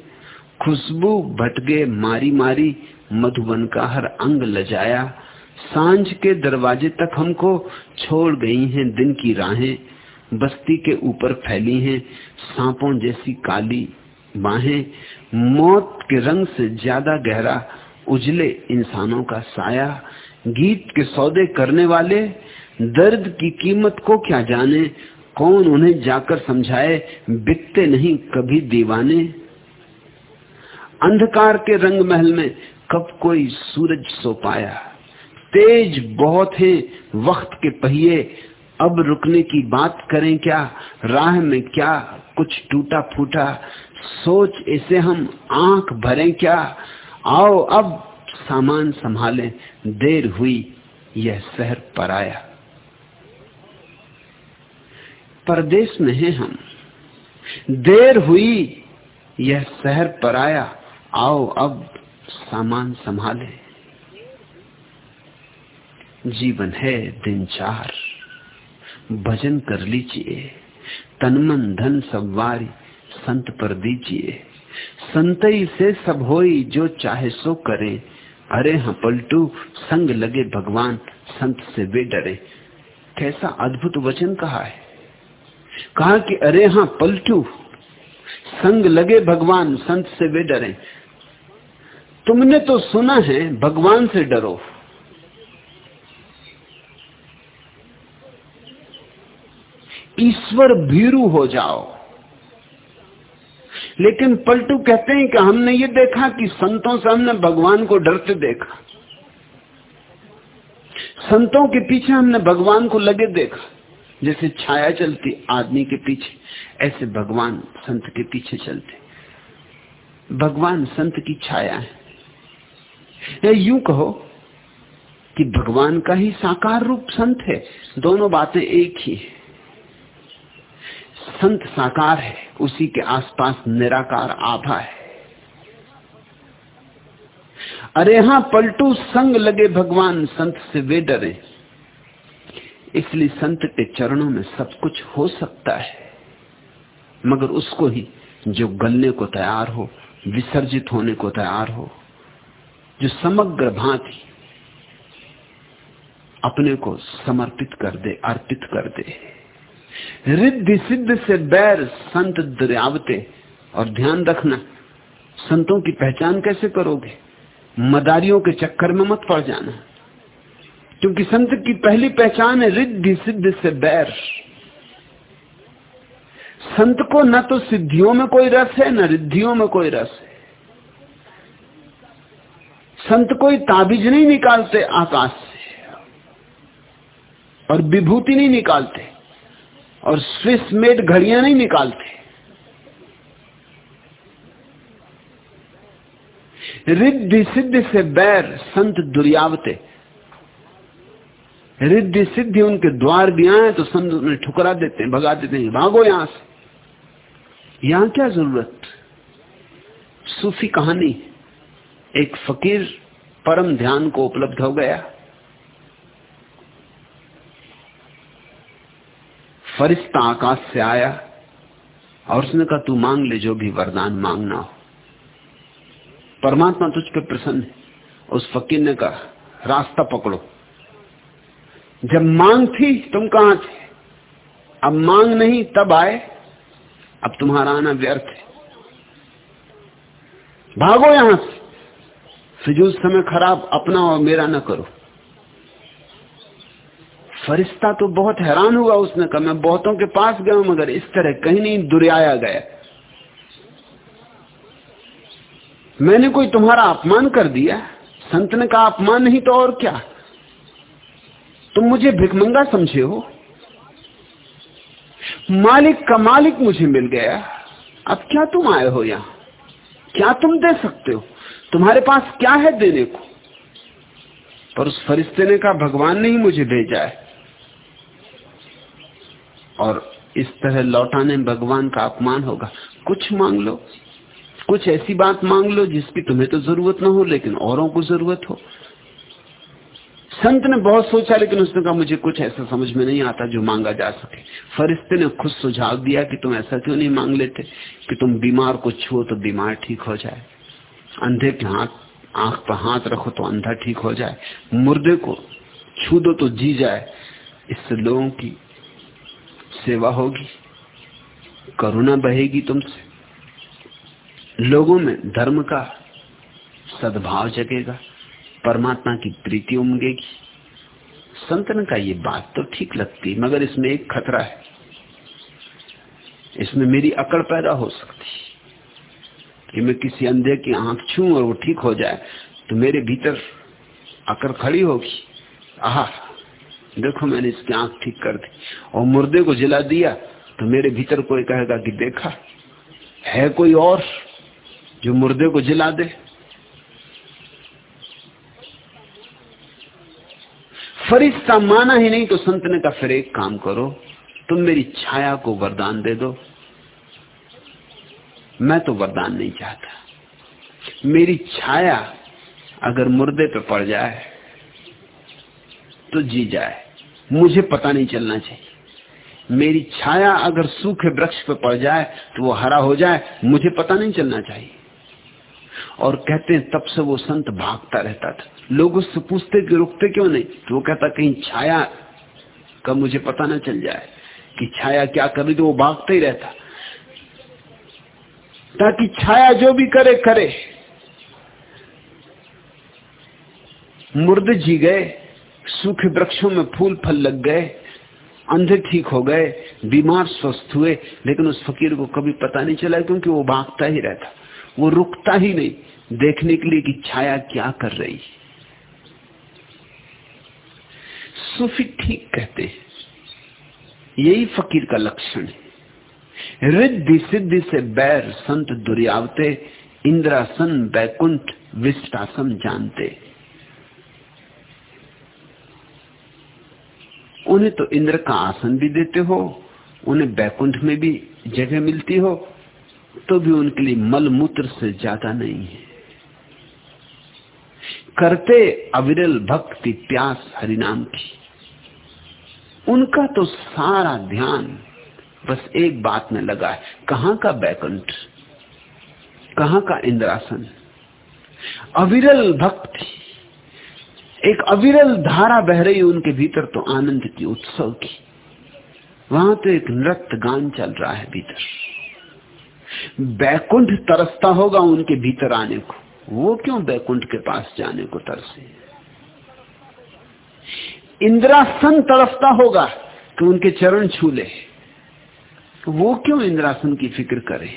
खुशबू भटके मारी मारी मधुबन का हर अंग लजाया। साँझ के दरवाजे तक हमको छोड़ गई हैं दिन की राहें। बस्ती के ऊपर फैली हैं सांपों जैसी काली बाहें। मौत के रंग से ज़्यादा गहरा उजले इंसानों का साया। गीत के सौदे करने वाले, दर्द की कीमत को क्या जाने? कौन उन्हें जाकर समझाए, बिकते नहीं कभी दीवाने? अंधकार के रंग महल में कब कोई सूरज सो पाया? तेज बहुत है वक्त के पहिए, अब रुकने की बात करें क्या? राह में क्या कुछ टूटा फूटा सोच इसे हम आँख भरें क्या? आओ अब सामान संभालें, देर हुई यह शहर पर आया परदेश में हैं हम। देर हुई, यह शहर पर आया आओ, अब सामान संभाले। जीवन है दिन चार भजन कर लीजिए। तन मन धन सब वारी, संत पर दीजिए। संतई से सब होई, जो चाहे सो करे। अरे हाँ पलटू, संग लगे भगवान, संत से वे डरे। कैसा अद्भुत वचन कहा है। कहा कि अरे हाँ पलटू। संग लगे भगवान, संत से वे डरे। तुमने तो सुना है, भगवान से डरो। ईश्वर भीरू हो जाओ। लेकिन पलटू कहते हैं कि हमने ये देखा कि संतों से हमने भगवान को डरते देखा। संतों के पीछे हमने भगवान को लगे देखा। जैसे छाया चलती आदमी के पीछे, ऐसे भगवान संत के पीछे चलते। भगवान संत की छाया है। या कहो कि भगवान का ही साकार रूप संत है, दोनों बातें एक ही है। संत साकार है, उसी के आसपास निराकार आभा है। अरे हाँ पलटू संग लगे भगवान संत से वे डरे। इसलिए संत के चरणों में सब कुछ हो सकता है। मगर उसको ही जो गलने को तैयार हो, विसर्जित होने को तैयार हो, जो समग्र भांति अपने को समर्पित कर दे, अर्पित कर दे। रिद्धि सिद्ध से बैर संत दरियावते। और ध्यान रखना, संतों की पहचान कैसे करोगे? मदारियों के चक्कर में मत पड़ जाना। क्योंकि संत की पहली पहचान है रिद्धि, सिद्ध से बैर। संत को न तो सिद्धियों में कोई रस है, न रिद्धियों में कोई रस है। संत कोई ताबिज नहीं निकालते आकाश से, और विभूति नहीं निकालते, और स्विस मेड घड़ियाँ नहीं निकालते। रिद्धि, सिद्ध से बैर, संत दुर्यावते। रिद्धि सिद्धि उनके द्वार भी आए तो संत उन्हें ठुकरा देते हैं, भगा देते हैं, भागो यहाँ से। यहाँ क्या ज़रूरत? सूफी कहानी। एक फकीर परम ध्यान को उपलब्ध हो गया। फरिश्ता आकाश से आया और उसने कहा, तू मांग ले जो भी वरदान मांगना हो। परमात्मा तुझ पे प्रसन्न है। उस फकीर ने कहा, रास्ता पकड़ो। जब मांग थी, तुम कहाँ थे? अब मांग नहीं, तब आए। अब तुम्हारा आना व्यर्थ है। भागो यहाँ से। फिजूल समय खराब, अपना और मेरा न करो। फरिश्ता तो बहुत हैरान हुआ उसने कहा, मैं बहुतों के पास गया मगर इस तरह कहीं नहीं दुरियाया गया। मैंने कोई तुम्हारा अपमान कर दिया? संत ने कहा, अपमान नहीं तो और क्या? तुम मुझे भिकमंगा समझे हो? मालिक का मालिक मुझे मिल गया। अब क्या तुम आए हो यहाँ? क्या तुम दे सकते हो? तुम्हारे पास क्या है देने को? पर उस फरिश्ते ने कहा, भगवान ने ही मुझे भेजा है। और इस तरह लौटाने भगवान का अपमान होगा। कुछ मांग लो। कुछ ऐसी बात मांग लो जिसकी तुम्हें तो ज़रूरत ना हो, लेकिन औरों को ज़रूरत हो। संत ने बहुत सोचा, लेकिन उसने कहा, मुझे कुछ ऐसा समझ में नहीं आता जो मांगा जा सके। फरिश्ते ने खुद सुझाव दिया कि तुम ऐसा क्यों नहीं मांग लेते? कि तुम बीमार को छुओ तो बीमार ठीक हो जाए। अंधे के हाथ, आँख पर हाथ रखो तो अंधा ठीक हो जाए। मुर्दे को छू दो तो जी जाए। इससे लोगों की सेवा होगी, करुणा बहेगी तुमसे। लोगों में धर्म का सद्भाव जगेगा। परमात्मा की प्रीति उमगेगी। संतन का ये बात तो ठीक लगती, मगर इसमें एक खतरा है। इसमें मेरी अकड़ पैदा हो सकती। कि मैं किसी अंधे की आँख छू और वो ठीक हो जाए तो मेरे भीतर अकड़ खड़ी होगी। आह, देखो मैंने इसकी आँख ठीक कर दी और मुर्दे को जिला दिया तो मेरे भीतर कोई कहेगा कि देखा, है कोई और जो मुर्दे को जिला दे? फरिश्ता माना ही नहीं तो संत ने कहा फिर एक काम करो, तुम मेरी छाया को वरदान दे दो। मैं तो वरदान नहीं चाहता। मेरी छाया अगर मुर्दे पे पड़ जाए तो जी जाए। मुझे पता नहीं चलना चाहिए। मेरी छाया अगर सूखे वृक्ष पे पड़ जाए तो वो हरा हो जाए। मुझे पता नहीं चलना चाहिए। और कहते हैं, तब से वो संत भागता रहता था। लोग उससे पूछते कि रुकते क्यों नहीं? तो वो कहता, कहीं छाया का मुझे पता ना चल जाए कि छाया क्या कर रही तो वो भागता ही रहता। ताकि छाया जो भी करे करे। मुर्द जी गए, सूखे वृक्षों में फूल फल लग गए, अंधे ठीक हो गए, बीमार स्वस्थ हुए, लेकिन उस फकीर को कभी पता नहीं चला क्योंकि वो भागता ही रहता। वो रुकता ही नहीं, देखने के लिए कि छाया क्या कर रही सूफी ठीक कहते हैं। यही फकीर का लक्षण है। रिद्धि सिद्धि से बैर संत दुर्यावते इंद्रासन बैकुंठ विष्टासन जानते। उन्हें तो इंद्र का आसन भी देते हो, उन्हें बैकुंठ में भी जगह मिलती हो तो भी उनके लिए मल मूत्र से ज़्यादा नहीं है। करते अविरल भक्ति प्यास हरिनाम की। उनका तो सारा ध्यान बस एक बात में लगा है। कहाँ का बैकुंठ? कहाँ का इंद्रासन? अविरल भक्ति। एक अविरल धारा बह रही उनके भीतर तो आनंद की उत्सव की। वहाँ तो एक नृत्य गान चल रहा है भीतर। बैकुंठ तरसता होगा उनके भीतर आने को। वो क्यों बैकुंठ के पास जाने को तरसे? इंद्रासन तड़फता होगा कि उनके चरण छू ले वो क्यों इंद्रासन की फ़िक्र करे?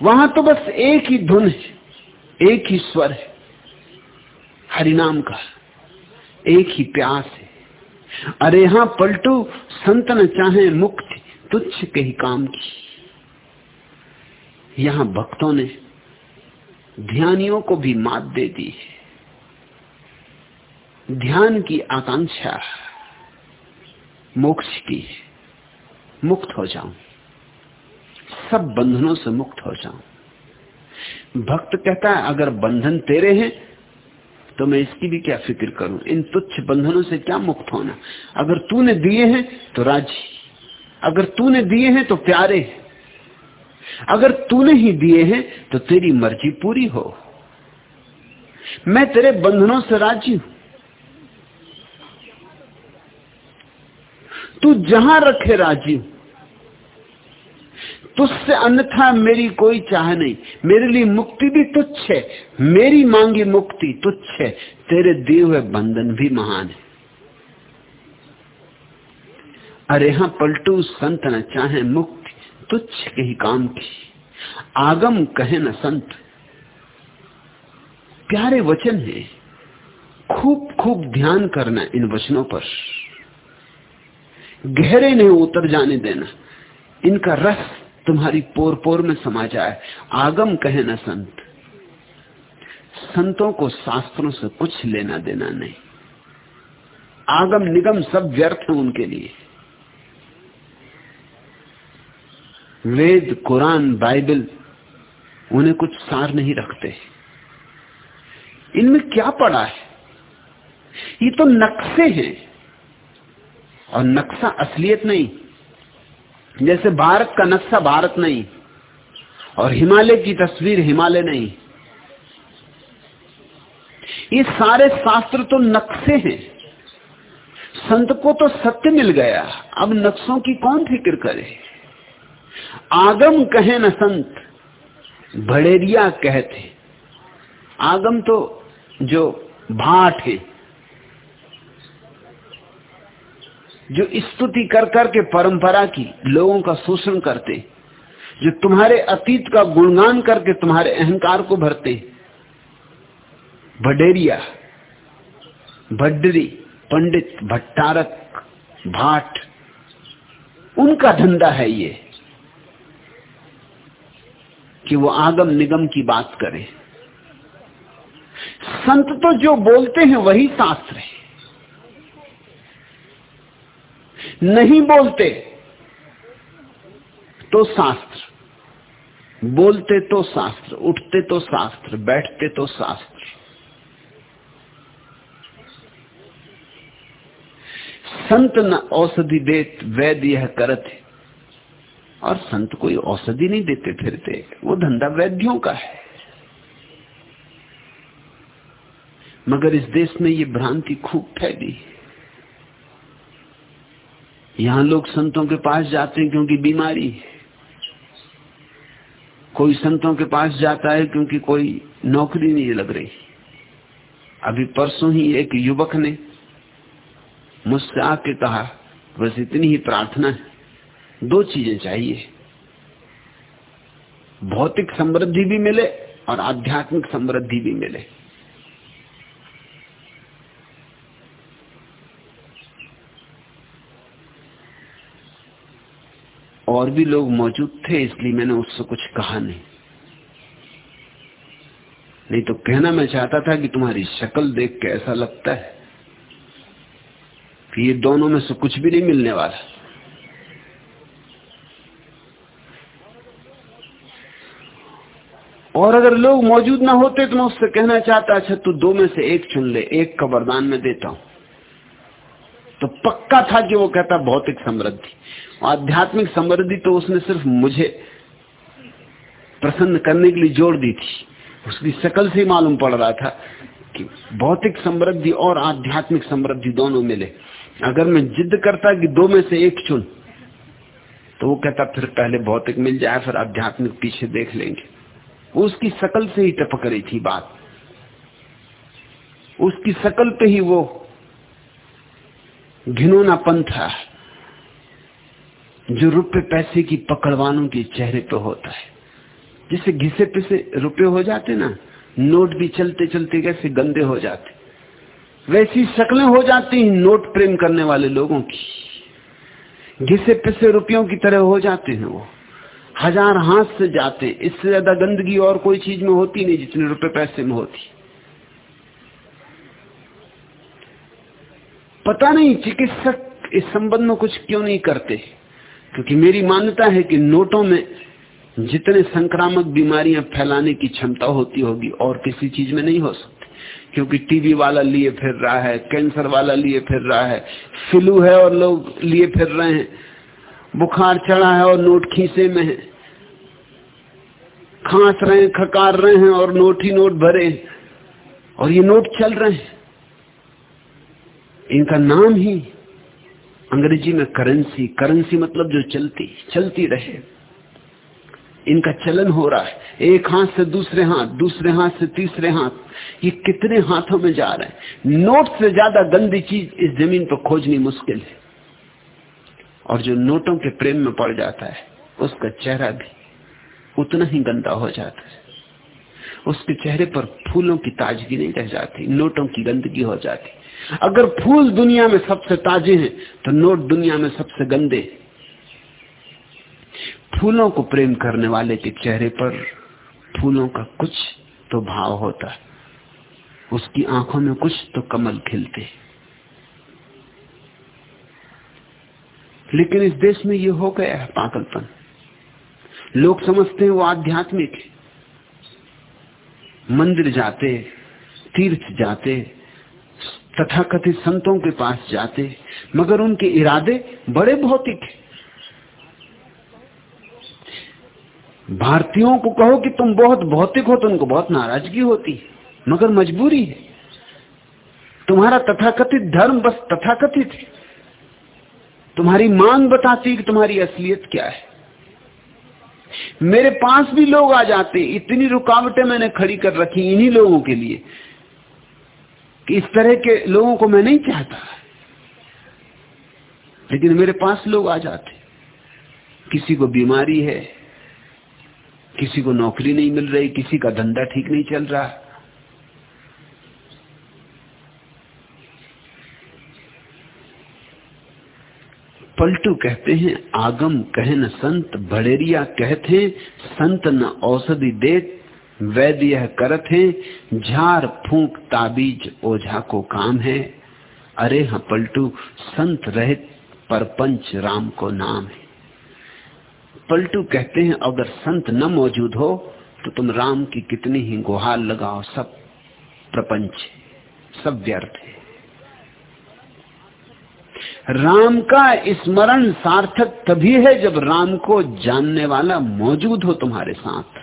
वहाँ तो बस एक ही धुन है, एक ही स्वर है, हरिनाम का, एक ही प्यास है। अरे यहाँ पलटू, संत न चाहे मुक्ति, तुच्छ के ही काम की। यहाँ भक्तों ने ध्यानियों को भी मात दे दी है। ध्यान की आकांक्षा, मोक्ष की, मुक्त हो जाऊँ। सब बंधनों से मुक्त हो जाऊँ। भक्त कहता है, अगर बंधन तेरे हैं तो मैं इसकी भी क्या फ़िक्र करूँ? इन तुच्छ बंधनों से क्या मुक्त होना? अगर तूने दिए हैं तो राज़ी। अगर तूने दिए हैं तो प्यारे। अगर तूने ही दिए हैं तो तेरी मर्ज़ी पूरी हो। मैं तेरे बंधनों से राज़ी हूँ। तू जहाँ रखे राज़ी तुझसे अन्यथा मेरी कोई चाह नहीं। मेरे लिए मुक्ति भी तुच्छ है। मेरी मांगी मुक्ति तुच्छ है। तेरे दिए हुए बंधन भी महान है। अरे हाँ पलटू संत न चाहे मुक्ति, तुच्छ के ही काम की। आगम कहे न संत। प्यारे वचन है। खूब खूब ध्यान करना इन वचनों पर। गहरे नहीं, उतर जाने देना। इनका रस तुम्हारी पोर पोर में समा जाए। आगम कहे न संत। संतों को शास्त्रों से कुछ लेना देना नहीं। आगम निगम सब व्यर्थ है उनके लिए। वेद, कुरान, बाइबल उन्हें कुछ सार नहीं रखते। इनमें क्या पड़ा है? ये तो नक्शे हैं। और नक्शा असलियत नहीं। जैसे भारत का नक्शा भारत नहीं। और हिमालय की तस्वीर हिमालय नहीं। ये सारे शास्त्र तो नक्शे हैं। संत को तो सत्य मिल गया। अब नक्शों की कौन फ़िक्र करे? आगम कहे न संत, भड़ेरिया कहते। आगम तो जो भाट है जो स्तुति कर कर के परंपरा की, लोगों का शोषण करते, जो तुम्हारे अतीत का गुणगान करके तुम्हारे अहंकार को भरते। भडेरिया, भड्डरी, पंडित, भट्टारक, भाट, उनका धंधा है ये, कि वो आगम निगम की बात करें। संत तो जो बोलते हैं वही शास्त्र है। नहीं बोलते तो शास्त्र। बोलते तो शास्त्र, उठते तो शास्त्र, बैठते तो शास्त्र। संत न औषधि देत, वैद्य यह करते और संत कोई औषधि नहीं देते फिरते, वो धंधा वैद्यों का है। मगर इस देश में ये भ्रांति खूब फैली यहाँ लोग संतों के पास जाते हैं क्योंकि बीमारी है। कोई संतों के पास जाता है क्योंकि कोई नौकरी नहीं लग रही। अभी परसों ही एक युवक ने मुझसे आके कहा, बस इतनी ही प्रार्थना है। दो चीज़ें चाहिए। भौतिक समृद्धि भी मिले और आध्यात्मिक समृद्धि भी मिले। और भी लोग मौजूद थे, इसलिए मैंने उससे कुछ कहा नहीं। नहीं तो कहना मैं चाहता था कि तुम्हारी शक्ल देख के ऐसा लगता है कि ये दोनों में से कुछ भी नहीं मिलने वाला। और अगर लोग मौजूद ना होते तो मैं उससे कहना चाहता अच्छा तू दो में से एक चुन ले, एक का वरदान में देता हूँ। तो पक्का था कि वो कहता भौतिक समृद्धि। आध्यात्मिक समृद्धि तो उसने सिर्फ़ मुझे प्रसन्न करने के लिए जोड़ दी थी। उसकी शकल से मालूम पड़ रहा था कि भौतिक समृद्धि और आध्यात्मिक समृद्धि दोनों मिले। अगर मैं जिद करता कि दो में से एक चुन तो वो कहता, फिर पहले भौतिक मिल जाए, फिर आध्यात्मिक पीछे देख लेंगे। उसकी शकल से ही टपक रही थी बात। उसकी शकल पे ही वो घिनौनापन था। जो रुपए पैसे की पकड़वानों के चेहरे पे होता है। जिसे घिसे पिसे रुपए हो जाते ना, नोट भी चलते चलते कैसे गंदे हो जाते। वैसी शक्लें हो जाती हैं नोट प्रेम करने वाले लोगों की। घिसे पिसे रुपयों की तरह हो जाते हैं वो। हज़ार हाथ से जाते, इससे ज़्यादा गंदगी और कोई चीज़ में होती नहीं जितने रुपए पैसे में होती। पता नहीं चिकित्सक इस संबंध में कुछ क्यों नहीं करते। क्योंकि मेरी मान्यता है कि नोटों में जितने संक्रामक बीमारियाँ फैलाने की क्षमता होती होगी, और किसी चीज़ में नहीं हो सकती। क्योंकि टीबी वाला लिए फिर रहा है, कैंसर वाला लिए फिर रहा है, फ्लू है और लोग लिए फिर रहे हैं, बुखार चढ़ा है और नोट खीसे में है। खांस रहे हैं, खकार रहे हैं और नोट ही नोट भरे और ये नोट चल रहे हैं। इनका नाम ही अंग्रेज़ी में करेंसी करेंसी मतलब जो चलती चलती रहे। इनका चलन हो रहा है। एक हाथ से दूसरे हाथ दूसरे हाथ से तीसरे हाथ। ये कितने हाथों में जा रहे हैं। नोट से ज़्यादा गंदी चीज़ इस ज़मीन पर खोजनी मुश्किल है। और जो नोटों के प्रेम में पड़ जाता है, उसका चेहरा भी उतना ही गंदा हो जाता है। उसके चेहरे पर फूलों की ताजगी नहीं रह जाती, नोटों की गंदगी हो जाती। अगर फूल दुनिया में सबसे ताजे हैं तो नोट दुनिया में सबसे गंदे फूलों को प्रेम करने वाले के चेहरे पर फूलों का कुछ तो भाव होता उसकी आँखों में कुछ तो कमल खिलते लेकिन इस देश में ये हो गया है पागलपन। लोग समझते हैं वो आध्यात्मिक मंदिर जाते तीर्थ जाते तथाकथित संतों के पास जाते, मगर उनके इरादे बड़े भौतिक भारतीयों को कहो कि तुम बहुत भौतिक हो तो उनको बहुत नाराज़गी होती मगर मजबूरी है। तुम्हारा तथाकथित धर्म बस तथाकथित है। तुम्हारी मांग बताती कि तुम्हारी असलियत क्या है। मेरे पास भी लोग आ जाते, इतनी रुकावटें मैंने खड़ी कर रखी इन्हीं लोगों के लिए। कि इस तरह के लोगों को मैं नहीं चाहता। लेकिन मेरे पास लोग आ जाते। किसी को बीमारी है, किसी को नौकरी नहीं मिल रही, किसी का धंधा ठीक नहीं चल रहा। पलटू कहते हैं, आगम कहे न संत, भड़ेरिया कहते संत न औषधि देत वैद्य यह करत है, झार, फूक, ताबीज, ओझा को काम है। अरे हाँ पलटू, संत रहित परपंच राम को नाम है। पलटू कहते हैं, अगर संत न मौजूद हो तो तुम राम की कितनी ही गुहार लगाओ, सब प्रपंच सब व्यर्थ है। राम का स्मरण सार्थक तभी है जब राम को जानने वाला मौजूद हो तुम्हारे साथ।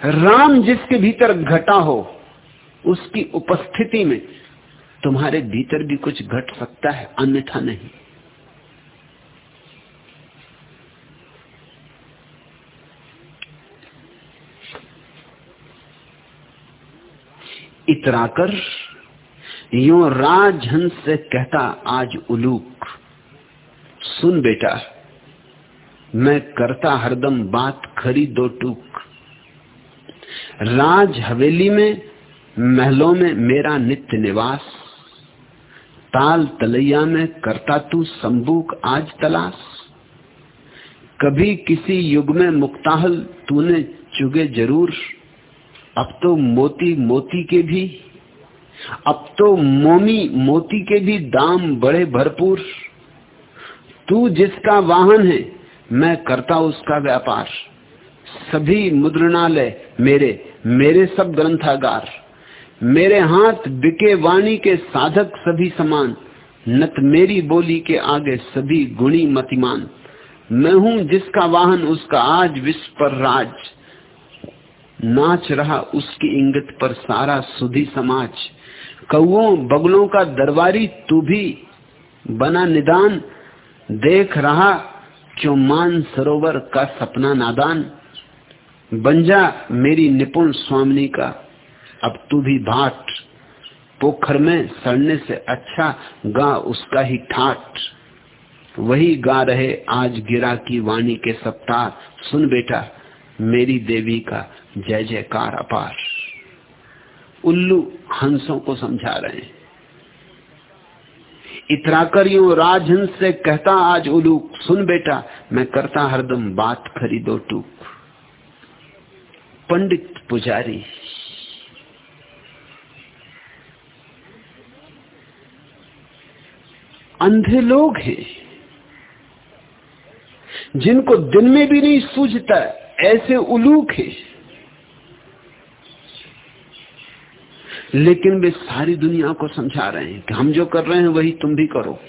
राम जिसके भीतर घटा हो, उसकी उपस्थिति में तुम्हारे भीतर भी कुछ घट सकता है, अन्यथा नहीं। इतराकर यो राजहंस से कहता आज उलूक, सुन बेटा, मैं करता हरदम बात खरी दो टूक। राज हवेली में, महलों में मेरा नित्य निवास। ताल तलैया में करता तू संबूक आज तलाश। कभी किसी युग में मुक्ताहल तूने चुगे ज़रूर। अब तो मोती मोती के भी, अब तो मोमी मोती के भी दाम बड़े भरपूर। तू जिसका वाहन है, मैं करता उसका व्यापार। सभी मुद्रणालय मेरे मेरे सब ग्रंथागार, मेरे हाथ बिके वाणी के साधक सभी समान, नत मेरी बोली के आगे सभी गुणी मतिमान। मैं हूँ जिसका वाहन उसका आज विश्व पर राज। नाच रहा उसकी इंगित पर सारा सुधी समाज। कौ बगलों का दरबारी तू भी बना निदान। देख रहा क्यों मान सरोवर का सपना नादान। बंजा मेरी निपुण स्वामिनी का। अब तू भी भाट पोखर में सड़ने से अच्छा गा उसका ही ठाट। वही गा रहे आज गिरा की वाणी के सप्ताह। सुन बेटा, मेरी देवी का जय जयकार अपार। उल्लू हंसों को समझा रहे हैं। इतराकर यू राजहंस से कहता आज उल्लू सुन बेटा, मैं करता हरदम बात खरीदो टूक। पंडित पुजारी। अंधे लोग हैं, जिनको दिन में भी नहीं सूझता ऐसे उलूक है। लेकिन वे सारी दुनिया को समझा रहे हैं कि हम जो कर रहे हैं वही तुम भी करो।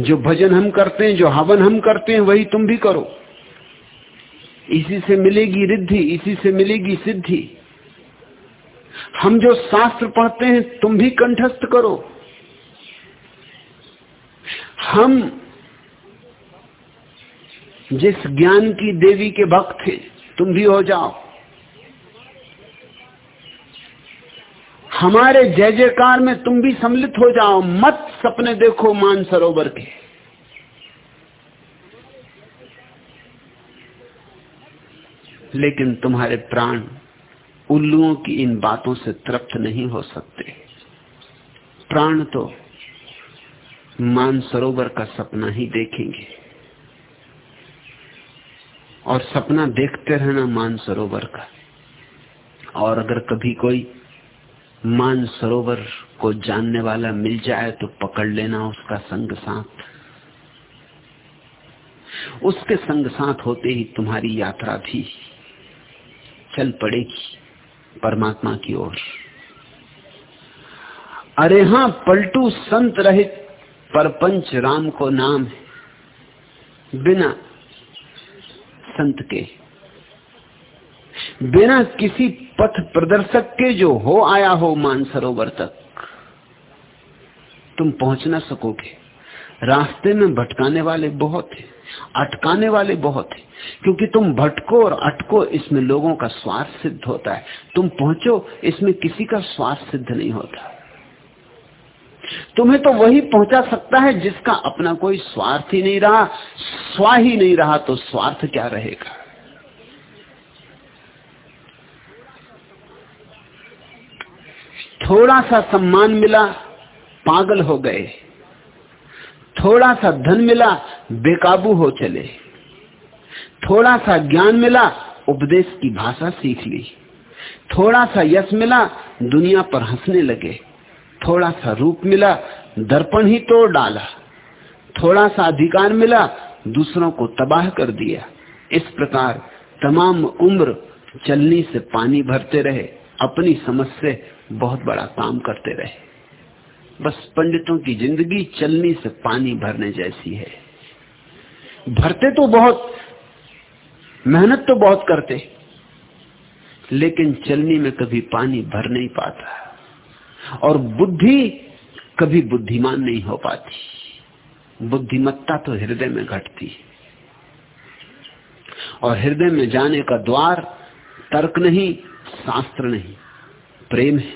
जो भजन हम करते हैं, जो हवन हम करते हैं, वही तुम भी करो। इसी से मिलेगी रिद्धि, इसी से मिलेगी सिद्धि। हम जो शास्त्र पढ़ते हैं, तुम भी कंठस्थ करो। हम जिस ज्ञान की देवी के भक्त थे तुम भी हो जाओ। हमारे जय जयकार में तुम भी सम्मिलित हो जाओ। मत सपने देखो मान सरोवर के। लेकिन तुम्हारे प्राण उल्लुओं की इन बातों से तृप्त नहीं हो सकते। प्राण तो मानसरोवर का सपना ही देखेंगे। और सपना देखते रहना मानसरोवर का। और अगर कभी कोई मानसरोवर को जानने वाला मिल जाए तो पकड़ लेना उसका संग साथ। उसके संग साथ होते ही तुम्हारी यात्रा भी चल पड़ेगी परमात्मा की ओर। अरे हाँ, पलटू संत रहित परपंच राम को नाम है। बिना संत के। बिना किसी पथ प्रदर्शक के जो हो आया हो मानसरोवर तक। तुम पहुँच ना सकोगे। रास्ते में भटकाने वाले बहुत है। अटकाने वाले बहुत है। क्योंकि तुम भटको और अटको, इसमें लोगों का स्वार्थ सिद्ध होता है। तुम पहुंचो, इसमें किसी का स्वार्थ सिद्ध नहीं होता। तुम्हें तो वही पहुँचा सकता है जिसका अपना कोई स्वार्थ ही नहीं रहा। स्वा ही नहीं रहा तो स्वार्थ क्या रहेगा? थोड़ा सा सम्मान मिला, पागल हो गए। थोड़ा सा धन मिला, बेकाबू हो चले। थोड़ा सा ज्ञान मिला, उपदेश की भाषा सीख ली। थोड़ा सा यश मिला, दुनिया पर हंसने लगे। थोड़ा सा रूप मिला, दर्पण ही तोड़ डाला। थोड़ा सा अधिकार मिला, दूसरों को तबाह कर दिया। इस प्रकार तमाम उम्र चलनी से पानी भरते रहे, अपनी समझ से बहुत बड़ा काम करते रहे। बस पंडितों की ज़िंदगी चलनी से पानी भरने जैसी है। भरते तो बहुत, मेहनत तो बहुत करते, लेकिन चलनी में कभी पानी भर नहीं पाता और बुद्धि कभी बुद्धिमान नहीं हो पाती। बुद्धिमत्ता तो हृदय में घटती और हृदय में जाने का द्वार तर्क नहीं, शास्त्र नहीं, प्रेम है,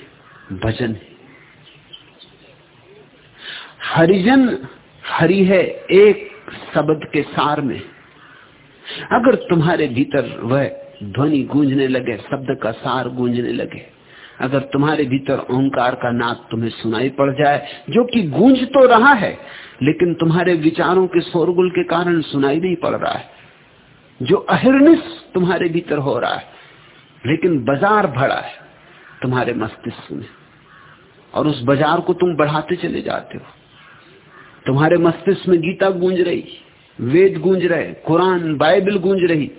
भजन है। हरिजन हरि है एक शब्द के सार में। अगर तुम्हारे भीतर वह ध्वनि गूंजने लगे, शब्द का सार गूंजने लगे, अगर तुम्हारे भीतर ओंकार का नाद तुम्हें सुनाई पड़ जाए, जो कि गूंज तो रहा है, लेकिन तुम्हारे विचारों के शोरगुल के कारण सुनाई नहीं पड़ रहा है, जो अहिर्निश तुम्हारे भीतर हो रहा है, लेकिन बाज़ार भरा है तुम्हारे मस्तिष्क में, और उस बाज़ार को तुम बढ़ाते चले जाते हो। तुम्हारे मस्तिष्क में गीता गूंज रही, वेद गूंज रहे, कुरान, बाइबल गूंज रही,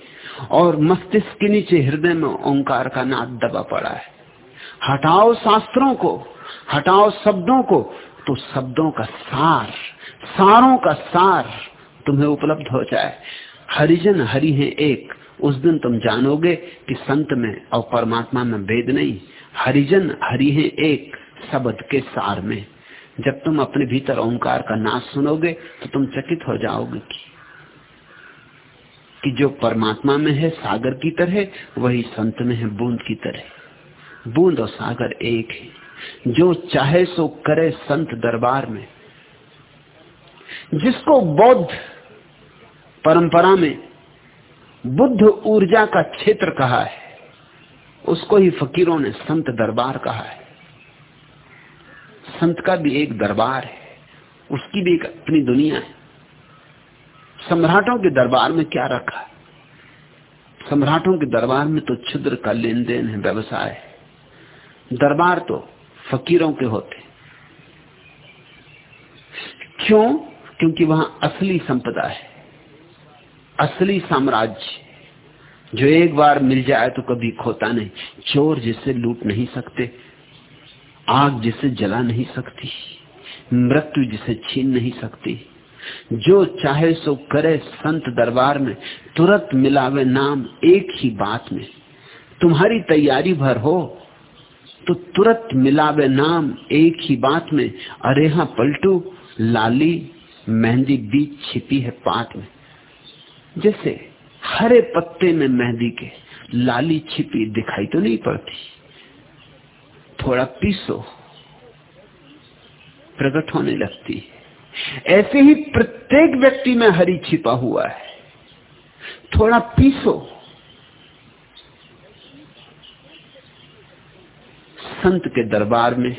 और मस्तिष्क के नीचे हृदय में ओंकार का नाद दबा पड़ा है। हटाओ शास्त्रों को, हटाओ शब्दों को तो शब्दों का सार, सारों का सार तुम्हें उपलब्ध हो जाए। हरिजन हरि है एक, उस दिन तुम जानोगे कि संत में और परमात्मा में भेद नहीं, हरिजन हरि है एक, शब्द के सार में। जब तुम अपने भीतर ओंकार का नाश सुनोगे तो तुम चकित हो जाओगे कि, कि जो परमात्मा में है सागर की तरह वही संत में है बूंद की तरह बूंद और सागर एक है। जो चाहे सो करे संत दरबार में। जिसको बौद्ध परंपरा में बुद्ध ऊर्जा का क्षेत्र कहा है उसको ही फकीरों ने संत दरबार कहा है। संत का भी एक दरबार है, उसकी भी एक अपनी दुनिया है। सम्राटों के दरबार में क्या रखा? सम्राटों के दरबार में तो क्षुद्र का लेन देन है, व्यवसाय है। दरबार तो फकीरों के होते। क्यों? क्योंकि वहाँ असली संपदा है, असली साम्राज्य जो एक बार मिल जाए तो कभी खोता नहीं, चोर जिसे लूट नहीं सकते। आग जिसे जला नहीं सकती, मृत्यु जिसे छीन नहीं सकती, जो चाहे सो करे संत दरबार में, तुरंत मिलावे नाम एक ही बात में। तुम्हारी तैयारी भर हो तो तुरंत मिलावे नाम एक ही बात में। अरे हाँ पलटू, लाली, मेहंदी बीच छिपी है पात में। जैसे हरे पत्ते में मेहंदी के लाली छिपी दिखाई तो नहीं पड़ती। थोड़ा पीसो। प्रकट होने लगती है। ऐसे ही प्रत्येक व्यक्ति में हरि छिपा हुआ है। थोड़ा पीसो। संत के दरबार में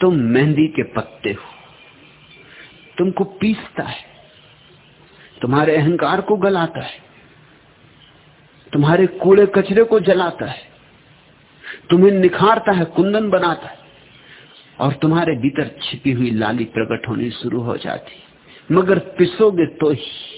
तुम मेहंदी के पत्ते हो। तुमको पीसता है। तुम्हारे अहंकार को गलाता है। तुम्हारे कूड़े कचरे को जलाता है। तुम्हें निखारता है, कुंदन बनाता है। और तुम्हारे भीतर छिपी हुई लाली प्रकट होनी शुरू हो जाती। मगर पिसोगे तो ही।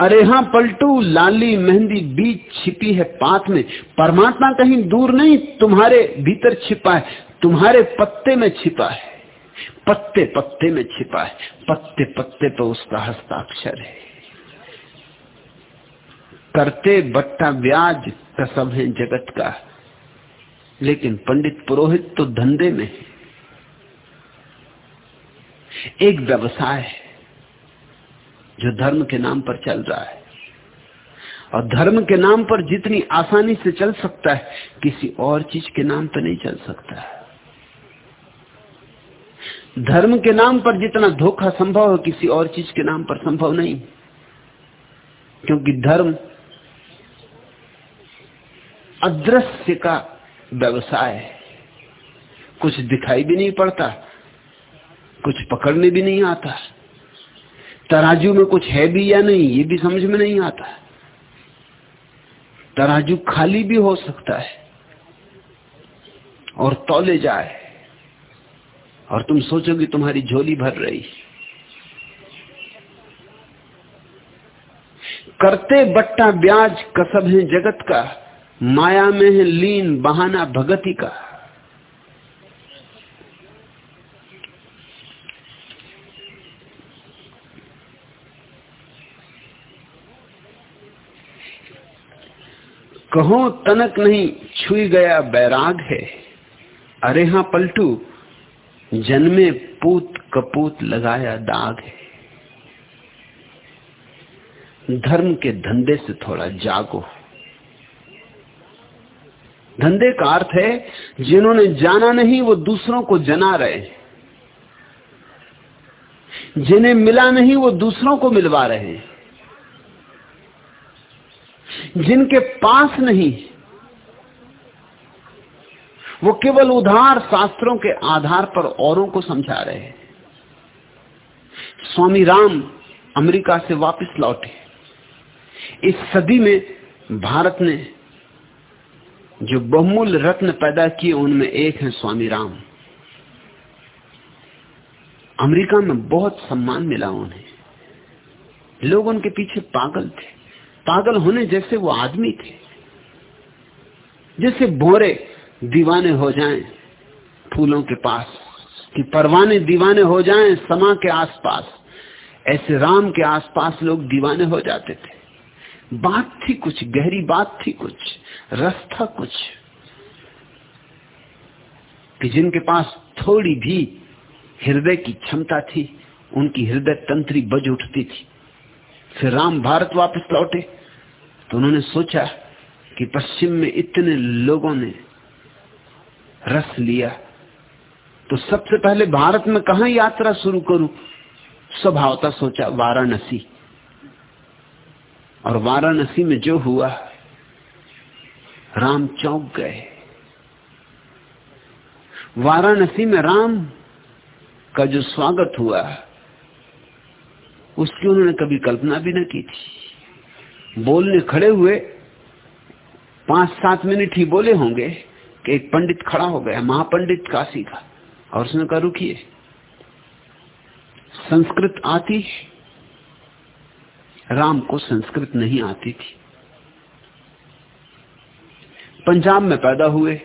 अरे हाँ पलटू, लाली, मेहंदी बीच छिपी है पात में। परमात्मा कहीं दूर नहीं, तुम्हारे भीतर छिपा है। तुम्हारे पत्ते में छिपा है। पत्ते पत्ते में छिपा है। पत्ते पत्ते पर उसका हस्ताक्षर है। करते बट्टा ब्याज कसब है जगत का। लेकिन पंडित पुरोहित तो धंधे में है। एक व्यवसाय है जो धर्म के नाम पर चल रहा है। और धर्म के नाम पर जितनी आसानी से चल सकता है, किसी और चीज़ के नाम पर नहीं चल सकता है। धर्म के नाम पर जितना धोखा संभव है, किसी और चीज़ के नाम पर संभव नहीं। क्योंकि धर्म अदृश्य का व्यवसाय है। कुछ दिखाई भी नहीं पड़ता, कुछ पकड़ने भी नहीं आता। तराजू में कुछ है भी या नहीं, ये भी समझ में नहीं आता। तराजू खाली भी हो सकता है और तौले जाए। और तुम सोचोगे तुम्हारी झोली भर रही। करते बट्टा ब्याज कसब है जगत का। माया में है लीन बहाना भगति का। कहो तनक नहीं छुई गया बैराग है। अरे हाँ पलटू, जन्मे पूत कपूत लगाया दाग है। धर्म के धंधे से थोड़ा जागो। धंधे का अर्थ है, जिन्होंने जाना नहीं, वो दूसरों को जना रहे जिन्हें मिला नहीं, वो दूसरों को मिलवा रहे जिनके पास नहीं, वो केवल उधार शास्त्रों के आधार पर औरों को समझा रहे हैं। स्वामी राम अमेरिका से वापस लौटे। इस सदी में भारत ने जो बहुमूल्य रत्न पैदा किए उनमें एक है स्वामी राम। अमेरिका में बहुत सम्मान मिला उन्हें। लोग उनके पीछे पागल थे। पागल होने जैसे वो आदमी थे। जैसे भोरे दीवाने हो जाएँ फूलों के पास, कि परवाने दीवाने हो जाएँ समा के आसपास। ऐसे राम के आसपास लोग दीवाने हो जाते थे। बात थी कुछ, गहरी बात थी कुछ। रस था कुछ कि जिनके पास थोड़ी भी हृदय की क्षमता थी, उनकी हृदय तंत्री बज उठती थी। फिर राम भारत वापस लौटे तो उन्होंने सोचा कि पश्चिम में इतने लोगों ने रस लिया। तो सबसे पहले भारत में कहा यात्रा शुरू करूँ? स्वभावता सोचा वाराणसी। और वाराणसी में जो हुआ राम चौंक गए। वाराणसी में राम का जो स्वागत हुआ, उसकी उन्होंने कभी कल्पना भी न की थी। बोलने खड़े हुए पाँच सात मिनट ही बोले होंगे कि एक पंडित खड़ा हो गया, महापंडित काशी का और उसने कहा, रुकिए। संस्कृत आती राम को संस्कृत नहीं आती थी। पंजाब में पैदा हुए,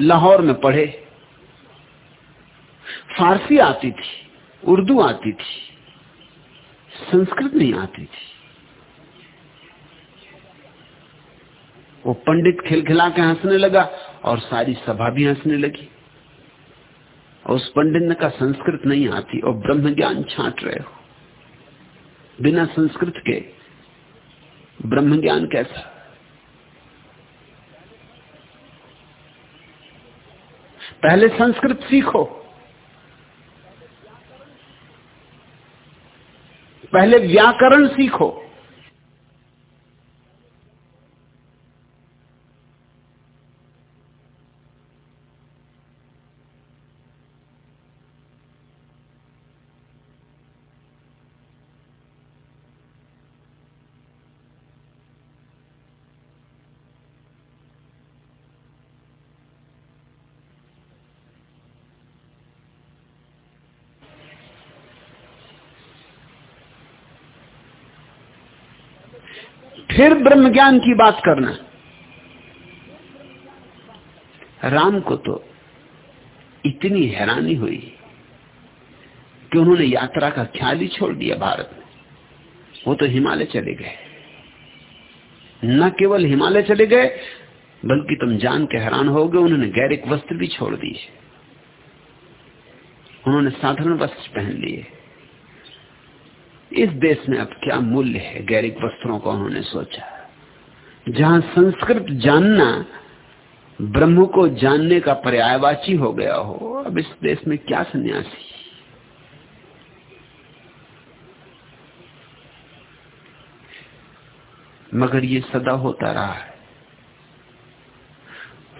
लाहौर में पढ़े। फारसी आती थी, उर्दू आती थी, संस्कृत नहीं आती थी। वो पंडित खिलखिला के हंसने लगा और सारी सभा भी हंसने लगी। और उस पंडित ने कहा, संस्कृत नहीं आती, और ब्रह्म ज्ञान छांट रहे हो। बिना संस्कृत के ब्रह्म ज्ञान कैसा? पहले संस्कृत सीखो। पहले व्याकरण सीखो। फिर ब्रह्म ज्ञान की बात करना। राम को तो इतनी हैरानी हुई कि उन्होंने यात्रा का ख्याल ही छोड़ दिया भारत में। वो तो हिमालय चले गए। न केवल हिमालय चले गए, बल्कि तुम जान के हैरान हो गए, उन्होंने गैरिक वस्त्र भी छोड़ दिए। उन्होंने साधारण वस्त्र पहन लिए। इस देश में अब क्या मूल्य है? गैरिक वस्त्रों का उन्होंने सोचा। जहाँ संस्कृत जानना ब्रह्म को जानने का पर्यायवाची हो गया हो, अब इस देश में क्या सन्यासी? मगर ये सदा होता रहा है।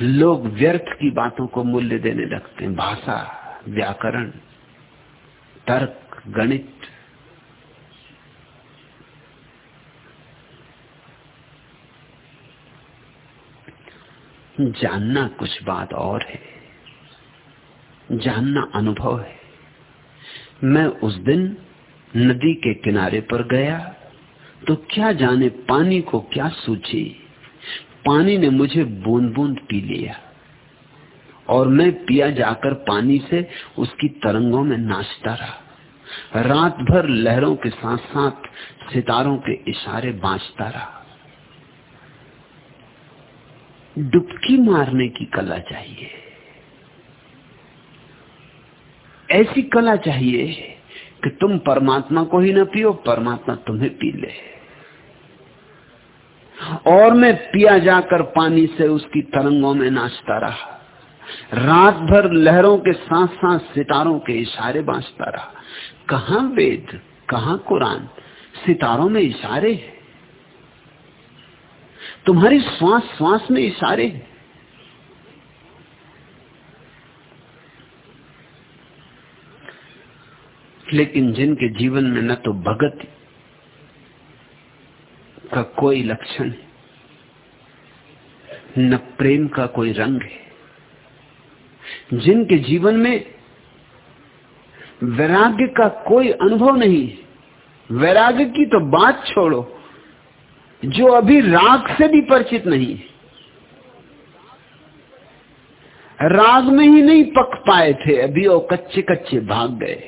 लोग व्यर्थ की बातों को मूल्य देने लगते हैं। भाषा, व्याकरण, तर्क, गणित जानना कुछ बात और है। जानना अनुभव है। मैं उस दिन नदी के किनारे पर गया तो क्या जाने पानी को क्या सूची पानी ने मुझे बूंद बूंद पी लिया और मैं पिया जाकर पानी से उसकी तरंगों में नाचता रहा। रात भर लहरों के साथ साथ सितारों के इशारे बांचता रहा। डुबकी मारने की कला चाहिए। ऐसी कला चाहिए कि तुम परमात्मा को ही ना पियो, परमात्मा तुम्हें पी ले। और मैं पिया जाकर पानी से उसकी तरंगों में नाचता रहा। रात भर लहरों के साथ साथ सितारों के इशारे बांचता रहा। कहा वेद, कहा कुरान, सितारों में इशारे हैं। तुम्हारी श्वास श्वास में इशारे हैं। लेकिन जिनके जीवन में न तो भगत का कोई लक्षण न प्रेम का कोई रंग है। जिनके जीवन में वैराग्य का कोई अनुभव नहीं वैराग्य की तो बात छोड़ो। जो अभी राग से भी परिचित नहीं है। राग में ही नहीं पक पाए थे, अभी वो कच्चे कच्चे भाग गए।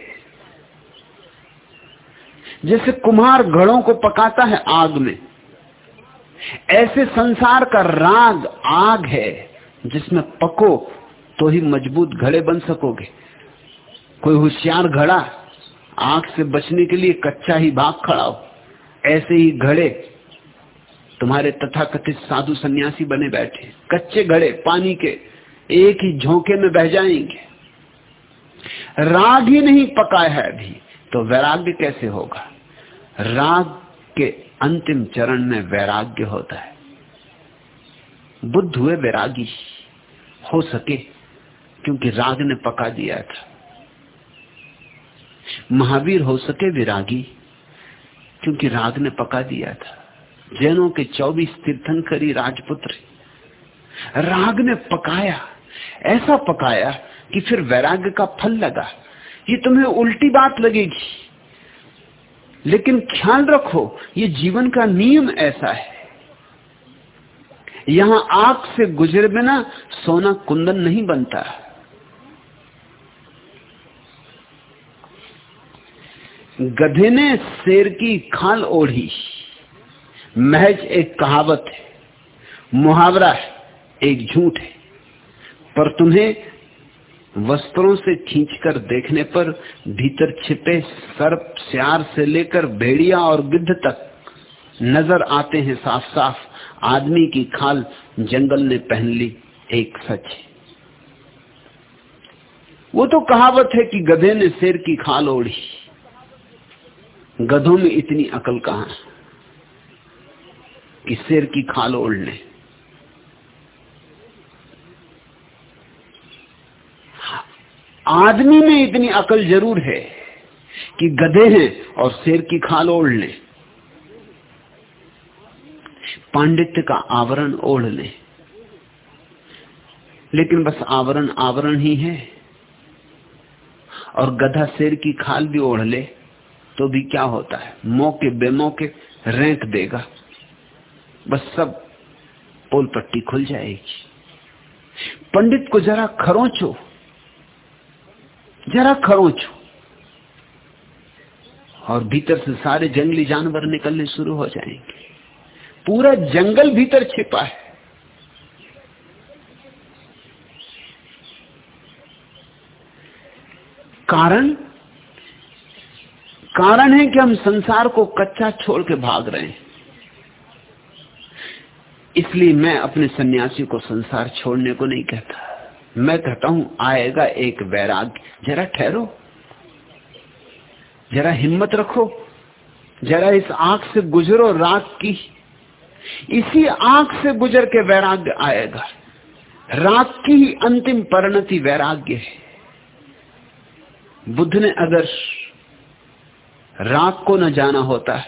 जैसे कुम्हार घड़ों को पकाता है आग में, ऐसे संसार का राग आग है, जिसमें पको तो ही मज़बूत घड़े बन सकोगे। कोई होशियार घड़ा, आग से बचने के लिए कच्चा ही भाग खड़ा हो, ऐसे ही घड़े तुम्हारे तथाकथित साधु सन्यासी बने बैठे, कच्चे घड़े पानी के, एक ही झोंके में बह जाएँगे। राग ही नहीं पका है अभी तो वैराग्य कैसे होगा? राग के अंतिम चरण में वैराग्य होता है। बुद्ध हुए वैरागी, हो सके, क्योंकि राग ने पका दिया था। महावीर हो सके विरागी, क्योंकि राग ने पका दिया था। जैनों के 24 तीर्थंकरी राजपुत्र राग ने पकाया, ऐसा पकाया कि फिर वैराग्य का फल लगा। ये तुम्हें उल्टी बात लगेगी। लेकिन ख्याल रखो, ये जीवन का नियम ऐसा है। यहाँ आग से गुजरे बिना सोना कुंदन नहीं बनता। गधे ने शेर की खाल ओढ़ी। महज एक कहावत है, मुहावरा है, एक झूठ है। पर तुम्हें वस्त्रों से खींचकर देखने पर भीतर छिपे सर्प श्यार से लेकर भेड़िया और गिद्ध तक नज़र आते हैं साफ़ साफ़ आदमी की खाल जंगल ने पहन ली, एक सच है। वो तो कहावत है कि गधे ने शेर की खाल ओढ़ी। गधों में इतनी अकल कहाँ कि शेर की खाल ओढ़ ले। आदमी में इतनी अकल ज़रूर है कि गधे हैं और शेर की खाल ओढ़ ले। पांडित्य का आवरण ओढ़ ले। लेकिन बस आवरण आवरण ही है। और गधा शेर की खाल भी ओढ़ ले तो भी क्या होता है? मौके बेमौके रेंक देगा। बस सब पोल पट्टी खुल जाएगी। पंडित को जरा खरोचो। जरा खरोचो। और भीतर से सारे जंगली जानवर निकलने शुरू हो जाएँगे। पूरा जंगल भीतर छिपा है। कारण? कारण है कि हम संसार को कच्चा छोड़ के भाग रहे हैं। इसलिए मैं अपने सन्यासी को संसार छोड़ने को नहीं कहता। मैं कहता हूँ, आएगा एक वैराग्य। जरा ठहरो। जरा हिम्मत रखो। जरा इस आँख से गुजरो राग की। इसी आँख से गुजर के वैराग्य आएगा। राग की ही अंतिम परिणति वैराग्य है। बुद्ध ने अगर राग को न जाना होता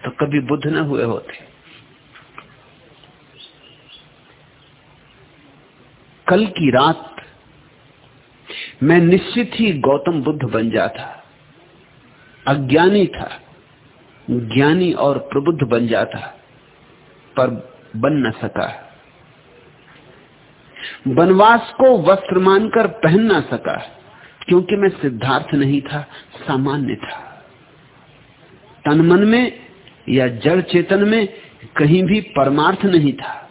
तो कभी बुद्ध न हुए होते। कल की रात मैं निश्चित ही गौतम बुद्ध बन जाता, अज्ञानी था, ज्ञानी और प्रबुद्ध बन जाता, पर बन न सका। वनवास को वस्त्र मानकर पहन ना सका, क्योंकि मैं सिद्धार्थ नहीं था, सामान्य था। तन मन में या जड़ चेतन में कहीं भी परमार्थ नहीं था,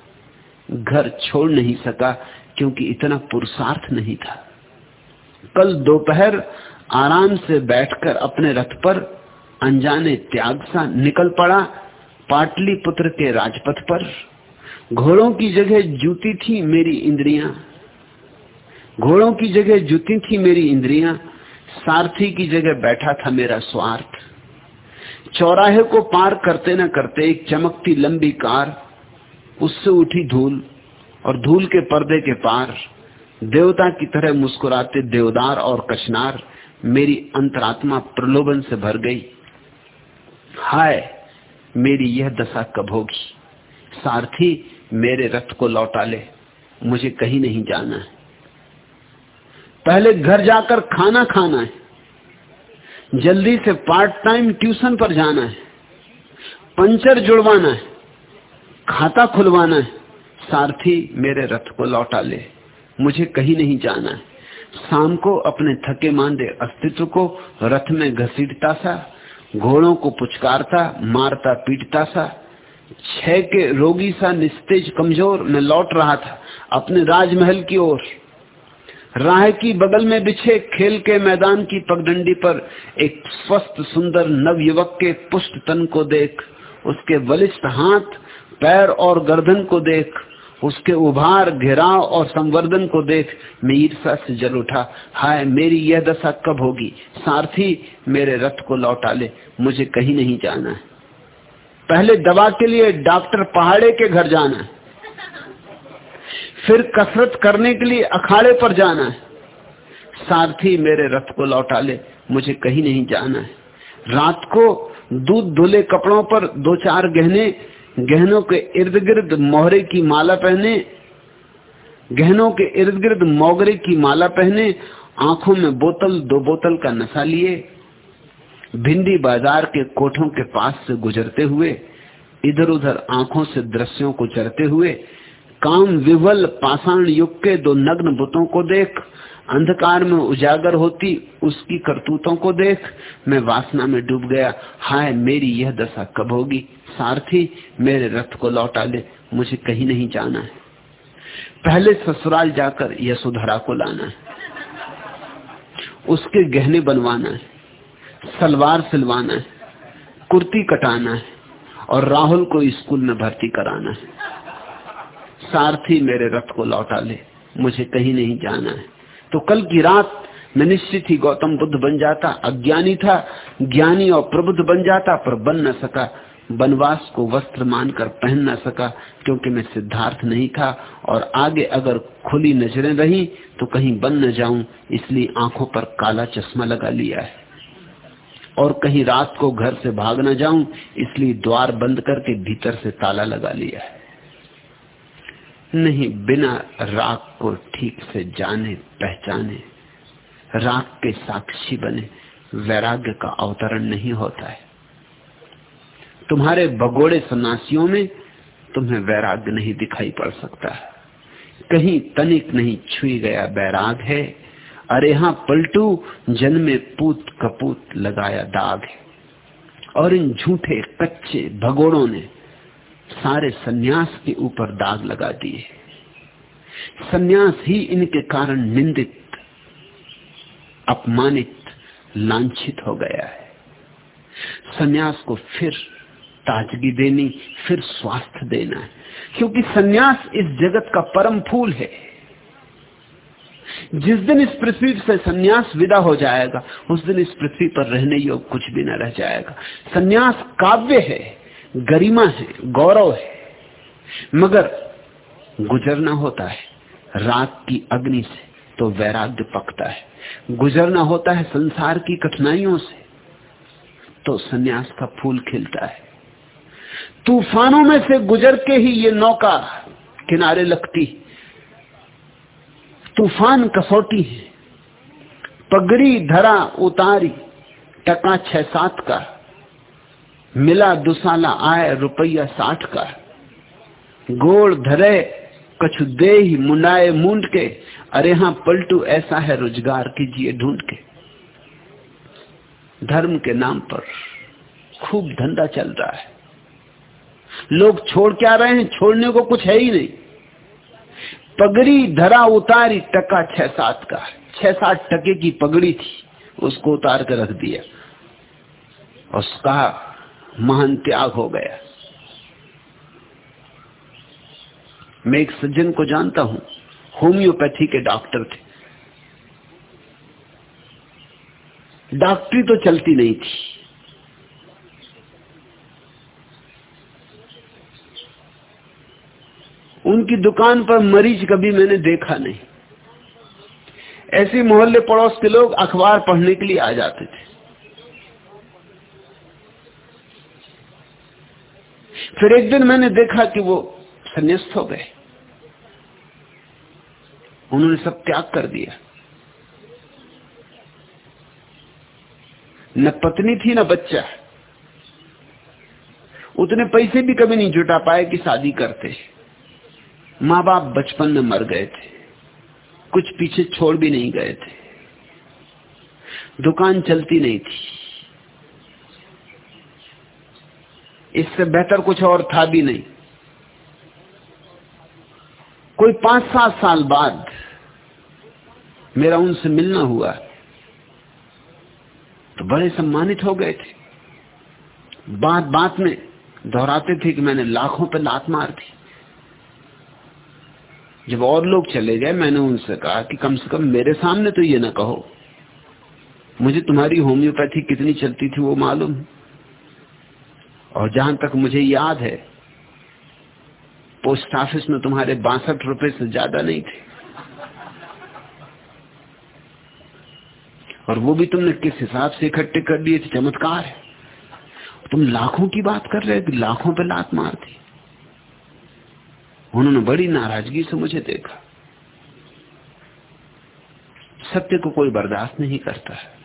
घर छोड़ नहीं सका क्योंकि इतना पुरुषार्थ नहीं था। कल दोपहर आराम से बैठकर अपने रथ पर अनजाने त्याग सा निकल पड़ा पाटलिपुत्र के राजपथ पर। घोड़ों की जगह जूती थी मेरी इंद्रियाँ। घोड़ों की जगह जूती थी मेरी इंद्रियाँ। सारथी की जगह बैठा था मेरा स्वार्थ। चौराहे को पार करते न करते एक चमकती लंबी कार, उससे उठी धूल। और धूल के पर्दे के पार, देवता की तरह मुस्कुराते देवदार और कचनार मेरी अंतरात्मा प्रलोभन से भर गई। हाय, मेरी यह दशा कब होगी? सारथी, मेरे रथ को लौटा ले, मुझे कहीं नहीं जाना है। पहले घर जाकर खाना खाना है, जल्दी से पार्ट टाइम ट्यूशन पर जाना है, पंचर जुड़वाना है, खाता खुलवाना है सारथी मेरे रथ को लौटा ले। मुझे कहीं नहीं जाना है। शाम को अपने थके मांदे अस्तित्व को रथ में घसीटता सा, घोड़ों को पुचकारता, मारता पीटता सा। छह के रोगी सा निस्तेज कमज़ोर में लौट रहा था अपने राजमहल की ओर। राह की बगल में बिछे खेल के मैदान की पगडंडी पर एक स्वस्थ सुंदर नव युवक के पुष्ट तन को देख, उसके बलिष्ठ हाथ, पैर और गर्दन को देख उसके उभार, घेराव और संवर्धन को देख मैं ईर्षा से जल उठा। हाय, मेरी यह दशा कब होगी? सारथी मेरे रथ को लौटा ले मुझे कहीं नहीं जाना है। पहले दवा के लिए डॉक्टर पहाड़े के घर जाना है। फिर कसरत करने के लिए अखाड़े पर जाना है। सारथी मेरे रथ को लौटा ले मुझे कहीं नहीं जाना है। रात को दूध धुले कपड़ों पर दो चार गहने गहनों के इर्द गिर्द मोहरे की माला पहने, गहनों के इर्द गिर्द मोगरे की माला पहने, आँखों में बोतल, दो बोतल का नशा लिए, भिंडी बाज़ार के कोठों के पास से गुजरते हुए इधर उधर आँखों से दृश्यों को चरते हुए, काम विवल पाषाण युग के दो नग्न बुतों को देख, अंधकार में उजागर होती उसकी करतूतों को देख, मैं वासना में डूब गया, हाय मेरी यह दशा कब होगी? सारथी, मेरे रथ को लौटा ले मुझे कहीं नहीं जाना है। पहले ससुराल जाकर यशोधरा को लाना है। उसके गहने बनवाना है, सलवार सिलवाना है, कुर्ती कटाना है, और राहुल को स्कूल में भर्ती कराना है। सारथी, मेरे रथ को लौटा ले मुझे कहीं नहीं जाना है। तो कल की रात मैं निश्चित ही गौतम बुद्ध बन जाता, अज्ञानी था, ज्ञानी और प्रबुद्ध बन जाता, पर बन न सका। वनवास को वस्त्र मानकर पहन न सका, क्योंकि मैं सिद्धार्थ नहीं था, और आगे अगर खुली नज़रें रही तो कहीं बन न जाऊँ, इसलिए आँखों पर काला चश्मा लगा लिया है। और कहीं रात को घर से भाग न जाऊँ, इसलिए द्वार बंद करके भीतर से ताला लगा लिया है। नहीं, बिना राग को ठीक से जाने, पहचाने राग के साक्षी बने, वैराग्य का अवतरण नहीं होता है। तुम्हारे भगोड़े सन्यासियों में तुम्हें वैराग्य नहीं दिखाई पड़ सकता। कहीं तनिक नहीं छुई गया वैराग है। अरे हाँ पलटू जन्मे पूत कपूत लगाया दाग है। और इन झूठे, कच्चे भगोड़ों ने सारे सन्यास के ऊपर दाग लगा दिए। सन्यास ही इनके कारण निंदित, अपमानित, लांछित हो गया है। सन्यास को फिर ताजगी देनी, फिर स्वास्थ्य देना है। क्योंकि सन्यास इस जगत का परम फूल है। जिस दिन इस पृथ्वी से सन्यास विदा हो जाएगा, उस दिन इस पृथ्वी पर रहने योग कुछ भी न रह जाएगा। सन्यास काव्य है, गरिमा है, गौरव है। मगर गुजरना होता है, रात की अग्नि से तो वैराग्य पकता है। गुजरना होता है संसार की कठिनाइयों से तो सन्यास का फूल खिलता है। तूफानों में से गुजर के ही ये नौका किनारे लगती तूफ़ान कसौटी है। पगड़ी धरा उतारी, टका छह सात का। मिला दुसाला आए रुपया साठ का। गोड़ धरे, कछु दे ही मुंडाए मूंड के। अरे हाँ पलटू ऐसा है रोज़गार कीजिए ढूंढ के। धर्म के नाम पर खूब धंधा चल रहा है। लोग छोड़ क्या रहे हैं, छोड़ने को कुछ है ही नहीं। पगड़ी धरा उतारी, टका छह सात का। छह सात टके की पगड़ी थी, उसको उतार कर रख दिया। उसका महान त्याग हो गया। मैं एक सज्जन को जानता हूँ, होम्योपैथी के डॉक्टर थे। डॉक्टरी तो चलती नहीं थी। उनकी दुकान पर मरीज़ कभी मैंने देखा नहीं। ऐसे मोहल्ले पड़ोस के लोग अखबार पढ़ने के लिए आ जाते थे। फिर एक दिन मैंने देखा कि वो संन्यास्त हो गए। उन्होंने सब त्याग कर दिया। न पत्नी थी, न बच्चा। उतने पैसे भी कभी नहीं जुटा पाए कि शादी करते। माँ बाप बचपन में मर गए थे। कुछ पीछे छोड़ भी नहीं गए थे। दुकान चलती नहीं थी। इससे बेहतर कुछ और था भी नहीं। कोई पाँच सात साल बाद मेरा उनसे मिलना हुआ तो बड़े सम्मानित हो गए थे। बात बात में दोहराते थे कि मैंने लाखों पे लात मार दी। जब और लोग चले गए, मैंने उनसे कहा कि कम से कम मेरे सामने तो ये ना कहो। मुझे तुम्हारी होम्योपैथी कितनी चलती थी वो मालूम। और जहाँ तक मुझे याद है, पोस्ट ऑफ़िस में तुम्हारे बासठ रुपए से ज़्यादा नहीं थे। और वो भी तुमने किस हिसाब से इकट्ठे कर दिए थे? चमत्कार है। तुम लाखों की बात कर रहे थे, लाखों पे लात मार दी। उन्होंने बड़ी नाराज़गी से मुझे देखा। सत्य को कोई बर्दाश्त नहीं करता है।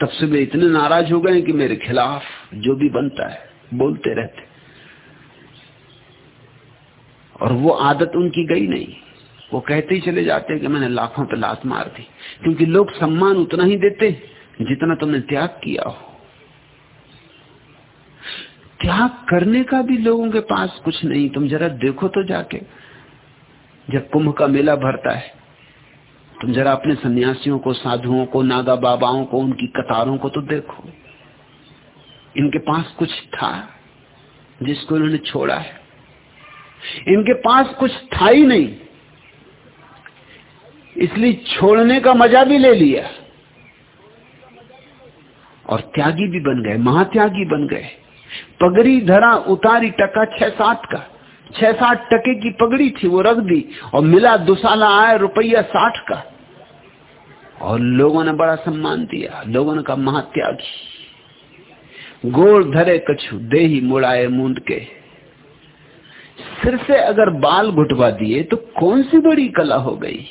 तब से वे इतने नाराज़ हो गए कि मेरे खिलाफ जो भी बनता है, बोलते रहते। और वो आदत उनकी गई नहीं। वो कहते ही चले जाते कि मैंने लाखों पे लात मार दी। क्योंकि लोग सम्मान उतना ही देते जितना तुमने त्याग किया हो। त्याग करने का भी लोगों के पास कुछ नहीं। तुम जरा देखो तो जाके। जब कुंभ का मेला भरता है, तुम जरा अपने सन्यासियों को, साधुओं को, नागा बाबाओं को, उनकी कतारों को तो देखो। इनके पास कुछ था जिसको इन्होंने छोड़ा है। इनके पास कुछ था ही नहीं। इसलिए छोड़ने का मज़ा भी ले लिया। और त्यागी भी बन गए, महात्यागी बन गए। पगड़ी धरा, उतारी टका छह सात का। छह सात टके की पगड़ी थी, वो रख दी और मिला दुसाला आया रुपया साठ का। और लोगों ने बड़ा सम्मान दिया, लोगों ने कहा, महात्यागी गोड़ धरे कछु दे ही मुड़ाए मूंद के। सिर से अगर बाल घुटवा दिए तो कौन सी बड़ी कला हो गई?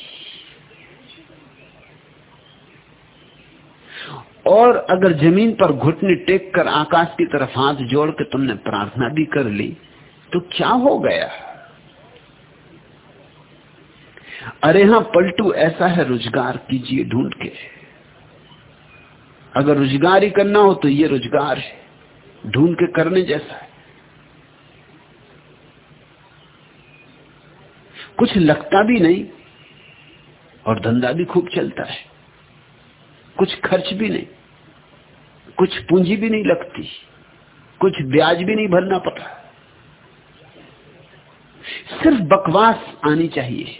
और अगर ज़मीन पर घुटने टेक कर आकाश की तरफ़ हाथ जोड़ के तुमने प्रार्थना भी कर ली तो क्या हो गया? अरे हाँ पलटू ऐसा है, रोज़गार कीजिए ढूंढ के। अगर रोज़गार ही करना हो तो ये रोज़गार है, ढूंढ के करने जैसा है। कुछ लगता भी नहीं और धंधा भी खूब चलता है, कुछ खर्च भी नहीं। कुछ पूंजी भी नहीं लगती, कुछ ब्याज भी नहीं भरना पड़ता। सिर्फ़ बकवास आनी चाहिए।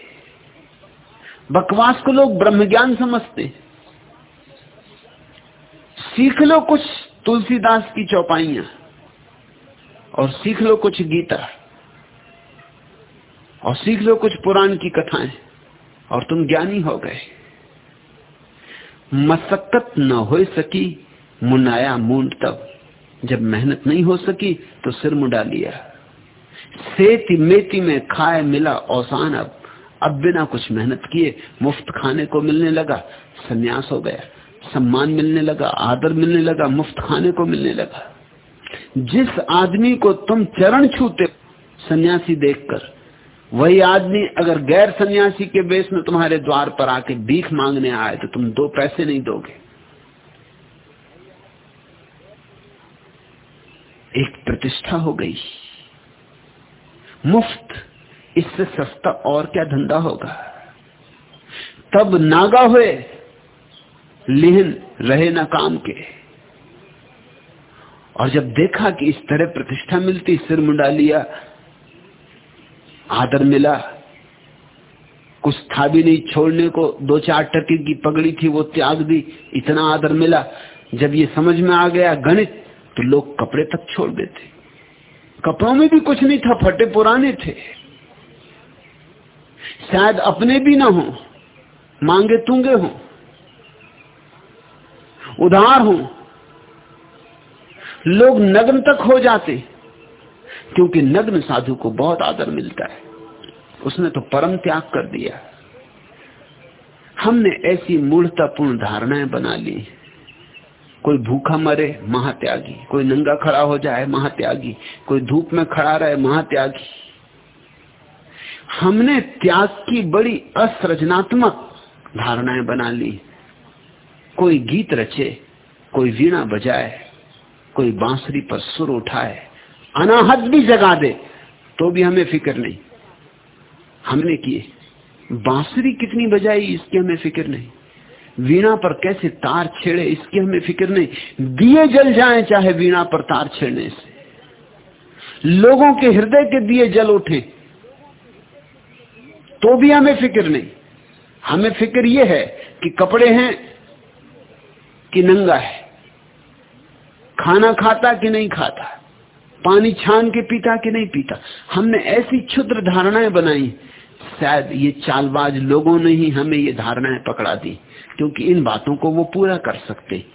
बकवास को लोग ब्रह्म ज्ञान समझते सीख लो कुछ तुलसीदास की चौपाइया और सीख लो कुछ गीता और सीख लो कुछ पुराण की कथाएँ और तुम ज्ञानी हो गए। मसक्कत न हो सकी मुनाया मूंड तब। जब मेहनत नहीं हो सकी तो सिर मुंडा लिया। सेती मेती में खाए मिला औसान अब। अब बिना कुछ मेहनत किए मुफ़्त खाने को मिलने लगा, सन्यास हो गया। सम्मान मिलने लगा, आदर मिलने लगा, मुफ़्त खाने को मिलने लगा। जिस आदमी को तुम चरण छूते, सन्यासी देखकर, वही आदमी अगर गैर सन्यासी के बेस में तुम्हारे द्वार पर आके भीख मांगने आए तो तुम दो पैसे नहीं दोगे। एक प्रतिष्ठा हो गई। मुफ़्त, इससे सस्ता और क्या धंधा होगा? तब नागा हुए, लिहन रहे ना काम के। और जब देखा कि इस तरह प्रतिष्ठा मिलती, सिर मुंडा लिया, आदर मिला, कुछ था भी नहीं, छोड़ने को दो चार टके की पगड़ी थी, वो त्याग दी, इतना आदर मिला। जब ये समझ में आ गया, गणित तो लोग कपड़े तक छोड़ देते। कपड़ों में भी कुछ नहीं था, फटे पुराने थे। शायद अपने भी ना हो, मांगे तुंगे हो, उधार हो। लोग नग्न तक हो जाते, क्योंकि नग्न साधु को बहुत आदर मिलता है। उसने तो परम त्याग कर दिया। हमने ऐसी मूर्तापूर्ण धारणाएँ बना ली। कोई भूखा मरे, महात्यागी। कोई नंगा खड़ा हो जाए, महात्यागी। कोई धूप में खड़ा रहे, महात्यागी। हमने त्याग की बड़ी असृजनात्मक धारणाएँ बना ली। कोई गीत रचे, कोई वीणा बजाए, कोई बांसुरी पर सुर उठाए, अनाहत भी जगा दे तो भी हमें फ़िक्र नहीं। हमने किए। बांसुरी कितनी बजाई, इसकी हमें फ़िक्र नहीं। वीणा पर कैसे तार छेड़े, इसकी हमें फ़िक्र नहीं। दिए जल जाएँ, चाहे वीणा पर तार छेड़ने से। लोगों के हृदय के दिए जल उठे तो भी हमें फ़िक्र नहीं। हमें फ़िक्र यह है कि कपड़े हैं कि नंगा है। खाना खाता कि नहीं खाता, पानी छान के पीता कि नहीं पीता। हमने ऐसी क्षुद्र धारणाएँ बनाई, शायद ये चालबाज लोगों ने ही हमें ये धारणाएँ पकड़ा दी। क्योंकि इन बातों को वो पूरा कर सकते।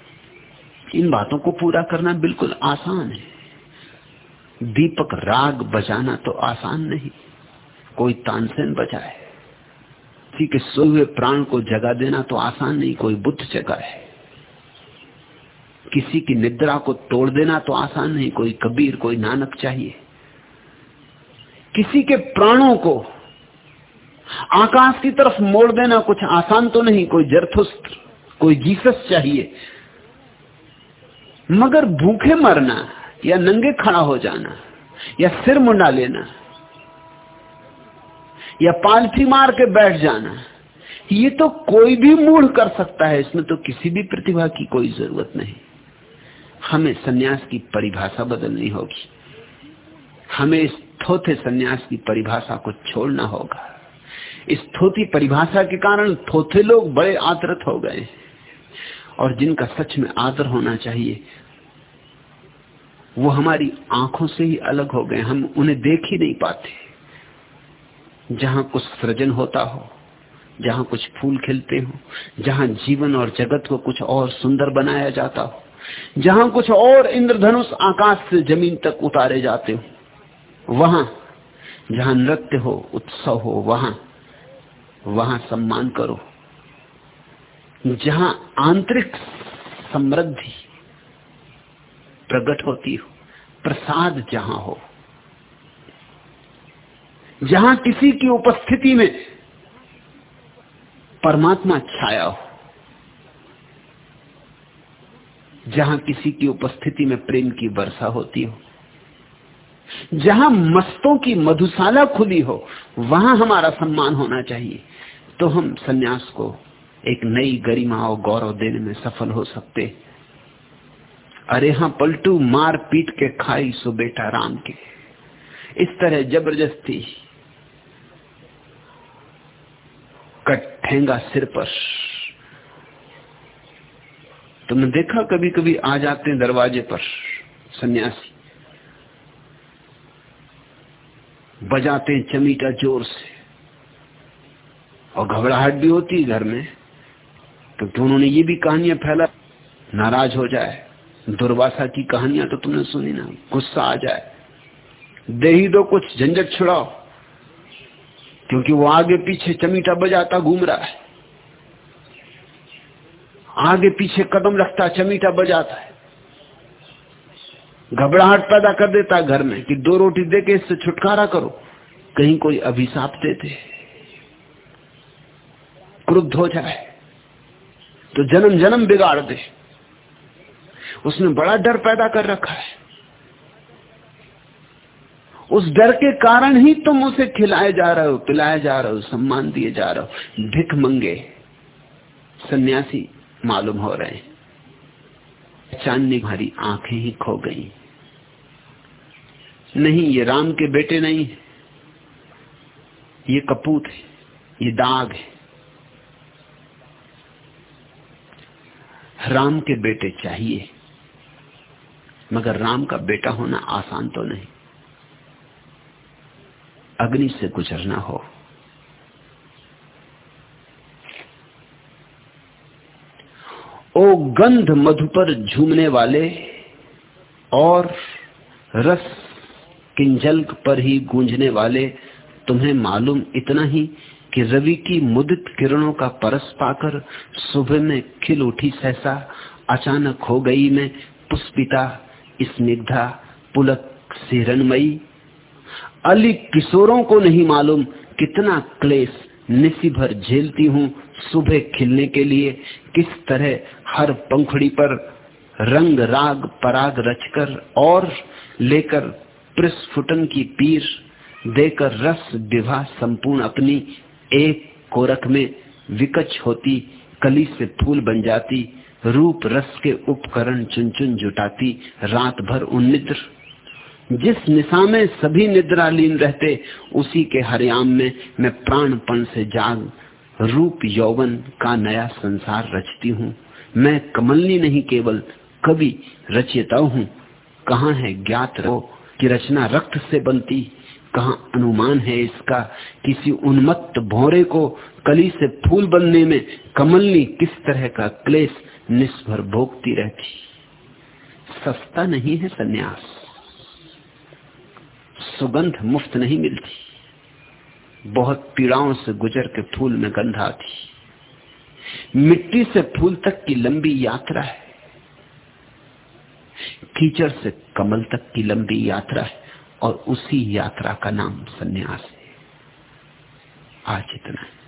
इन बातों को पूरा करना बिल्कुल आसान है। दीपक राग बजाना तो आसान नहीं। कोई तानसेन बजाए। किसी के सोए हुए प्राण को जगा देना तो आसान नहीं, कोई बुद्ध जगा है किसी की निद्रा को तोड़ देना तो आसान नहीं, कोई कबीर, कोई नानक चाहिए। किसी के प्राणों को आकाश की तरफ़ मोड़ देना कुछ आसान तो नहीं, कोई जरथुस्त्र, कोई जीसस चाहिए। मगर भूखे मरना, या नंगे खड़ा हो जाना, या सिर मुंडा लेना, या पालथी मार के बैठ जाना, ये तो कोई भी मूढ़ कर सकता है, इसमें तो किसी भी प्रतिभा की कोई ज़रूरत नहीं। हमें सन्यास की परिभाषा बदलनी होगी। हमें इस थोथे सन्यास की परिभाषा को छोड़ना होगा। इस थोथी परिभाषा के कारण थोथे लोग बड़े आदरत हो गए और जिनका सच में आदर होना चाहिए, वो हमारी आँखों से ही अलग हो गए। हम उन्हें देख ही नहीं पाते। जहाँ कुछ सृजन होता हो, जहाँ कुछ फूल खिलते हो, जहाँ जीवन और जगत को कुछ और सुंदर बनाया जाता हो, जहाँ कुछ और इंद्रधनुष आकाश से ज़मीन तक उतारे जाते हो, वहाँ जहाँ नृत्य हो, उत्सव हो, वहाँ वहाँ सम्मान करो। जहाँ आंतरिक समृद्धि प्रकट होती हो, प्रसाद जहाँ हो, जहाँ किसी की उपस्थिति में परमात्मा छाया हो, जहाँ किसी की उपस्थिति में प्रेम की वर्षा होती हो, जहाँ मस्तों की मधुशाला खुली हो, वहाँ हमारा सम्मान होना चाहिए। तो हम सन्यास को एक नई गरिमा और गौरव देने में सफल हो सकते। अरे हाँ पलटू मार पीट के खाई सो बेटा राम के। इस तरह ज़बरदस्ती कठेंगा सिर पर। तुमने देखा कभी कभी आ जाते हैं दरवाजे पर, सन्यासी। बजाते चमीटा ज़ोर से। और घबराहट भी होती है घर में क्योंकि तो उन्होंने ये भी कहानियाँ फैला? नाराज़ हो जाए। दुर्वासा की कहानियाँ तो तुमने सुनी ना। गुस्सा आ जाए। दे ही दो कुछ, झंझट छुड़ाओ। क्योंकि वो आगे पीछे चमीटा बजाता घूम रहा है। आगे पीछे कदम रखता चमीटा बजाता है। घबराहट पैदा कर देता घर में कि दो रोटी दे के इससे छुटकारा करो। कहीं कोई अभिशाप देते दे क्रुद्ध हो जाए तो जन्म जन्म बिगाड़ दे। उसने बड़ा डर पैदा कर रखा है। उस डर के कारण ही तुम उसे खिलाए जा रहे हो, पिलाए जा रहे हो, सम्मान दिए जा रहे हो। भिख मंगे, सन्यासी मालूम हो रहे हैं। चांदनी भारी आँखें ही खो गई। नहीं, ये राम के बेटे नहीं ये कपूत है, ये दाग है। राम के बेटे चाहिए। मगर राम का बेटा होना आसान तो नहीं। अग्नि से गुजरना हो। ओ गंध मधु पर झूमने वाले और रस किंजल पर ही गूंजने वाले, तुम्हें मालूम इतना ही कि रवि की मुदित किरणों का परस पाकर सुबह में खिल उठी सहसा। अचानक हो गई मैं पुष्पिता स्निग्धा पुलक सिरणमयी अली किशोरों को नहीं मालूम कितना क्लेश निसी भर झेलती हूँ सुबह खिलने के लिए। किस तरह हर पंखड़ी पर रंग राग पराग रचकर और लेकर प्रस्फुटन की पीर, देकर रस विवाह संपूर्ण अपनी एक कोरक में विकच होती, कली से फूल बन जाती, रूप रस के उपकरण चुन चुन जुटाती, रात भर उन्निद्र। जिस निशा में सभी निद्रालीन रहते, उसी के हरियाम में मैं प्राणपण से जाग, रूप यौवन का नया संसार रचती हूँ। मैं कमलनी नहीं केवल, कवि रचयता हूँ। कहाँ है ज्ञात रहो कि रचना रक्त से बनती कहा अनुमान है इसका? किसी उन्मत्त भोरे को कली से फूल बनने में कमलनी किस तरह का क्लेश निष्भर भोगती रहती? सस्ता नहीं है सन्यास। सुगंध मुफ़्त नहीं मिलती। बहुत पीड़ाओं से गुजर के फूल में गंध आती। मिट्टी से फूल तक की लंबी यात्रा है। कीचड़ से कमल तक की लंबी यात्रा है। और उसी यात्रा का नाम सन्यास है। आज इतना। है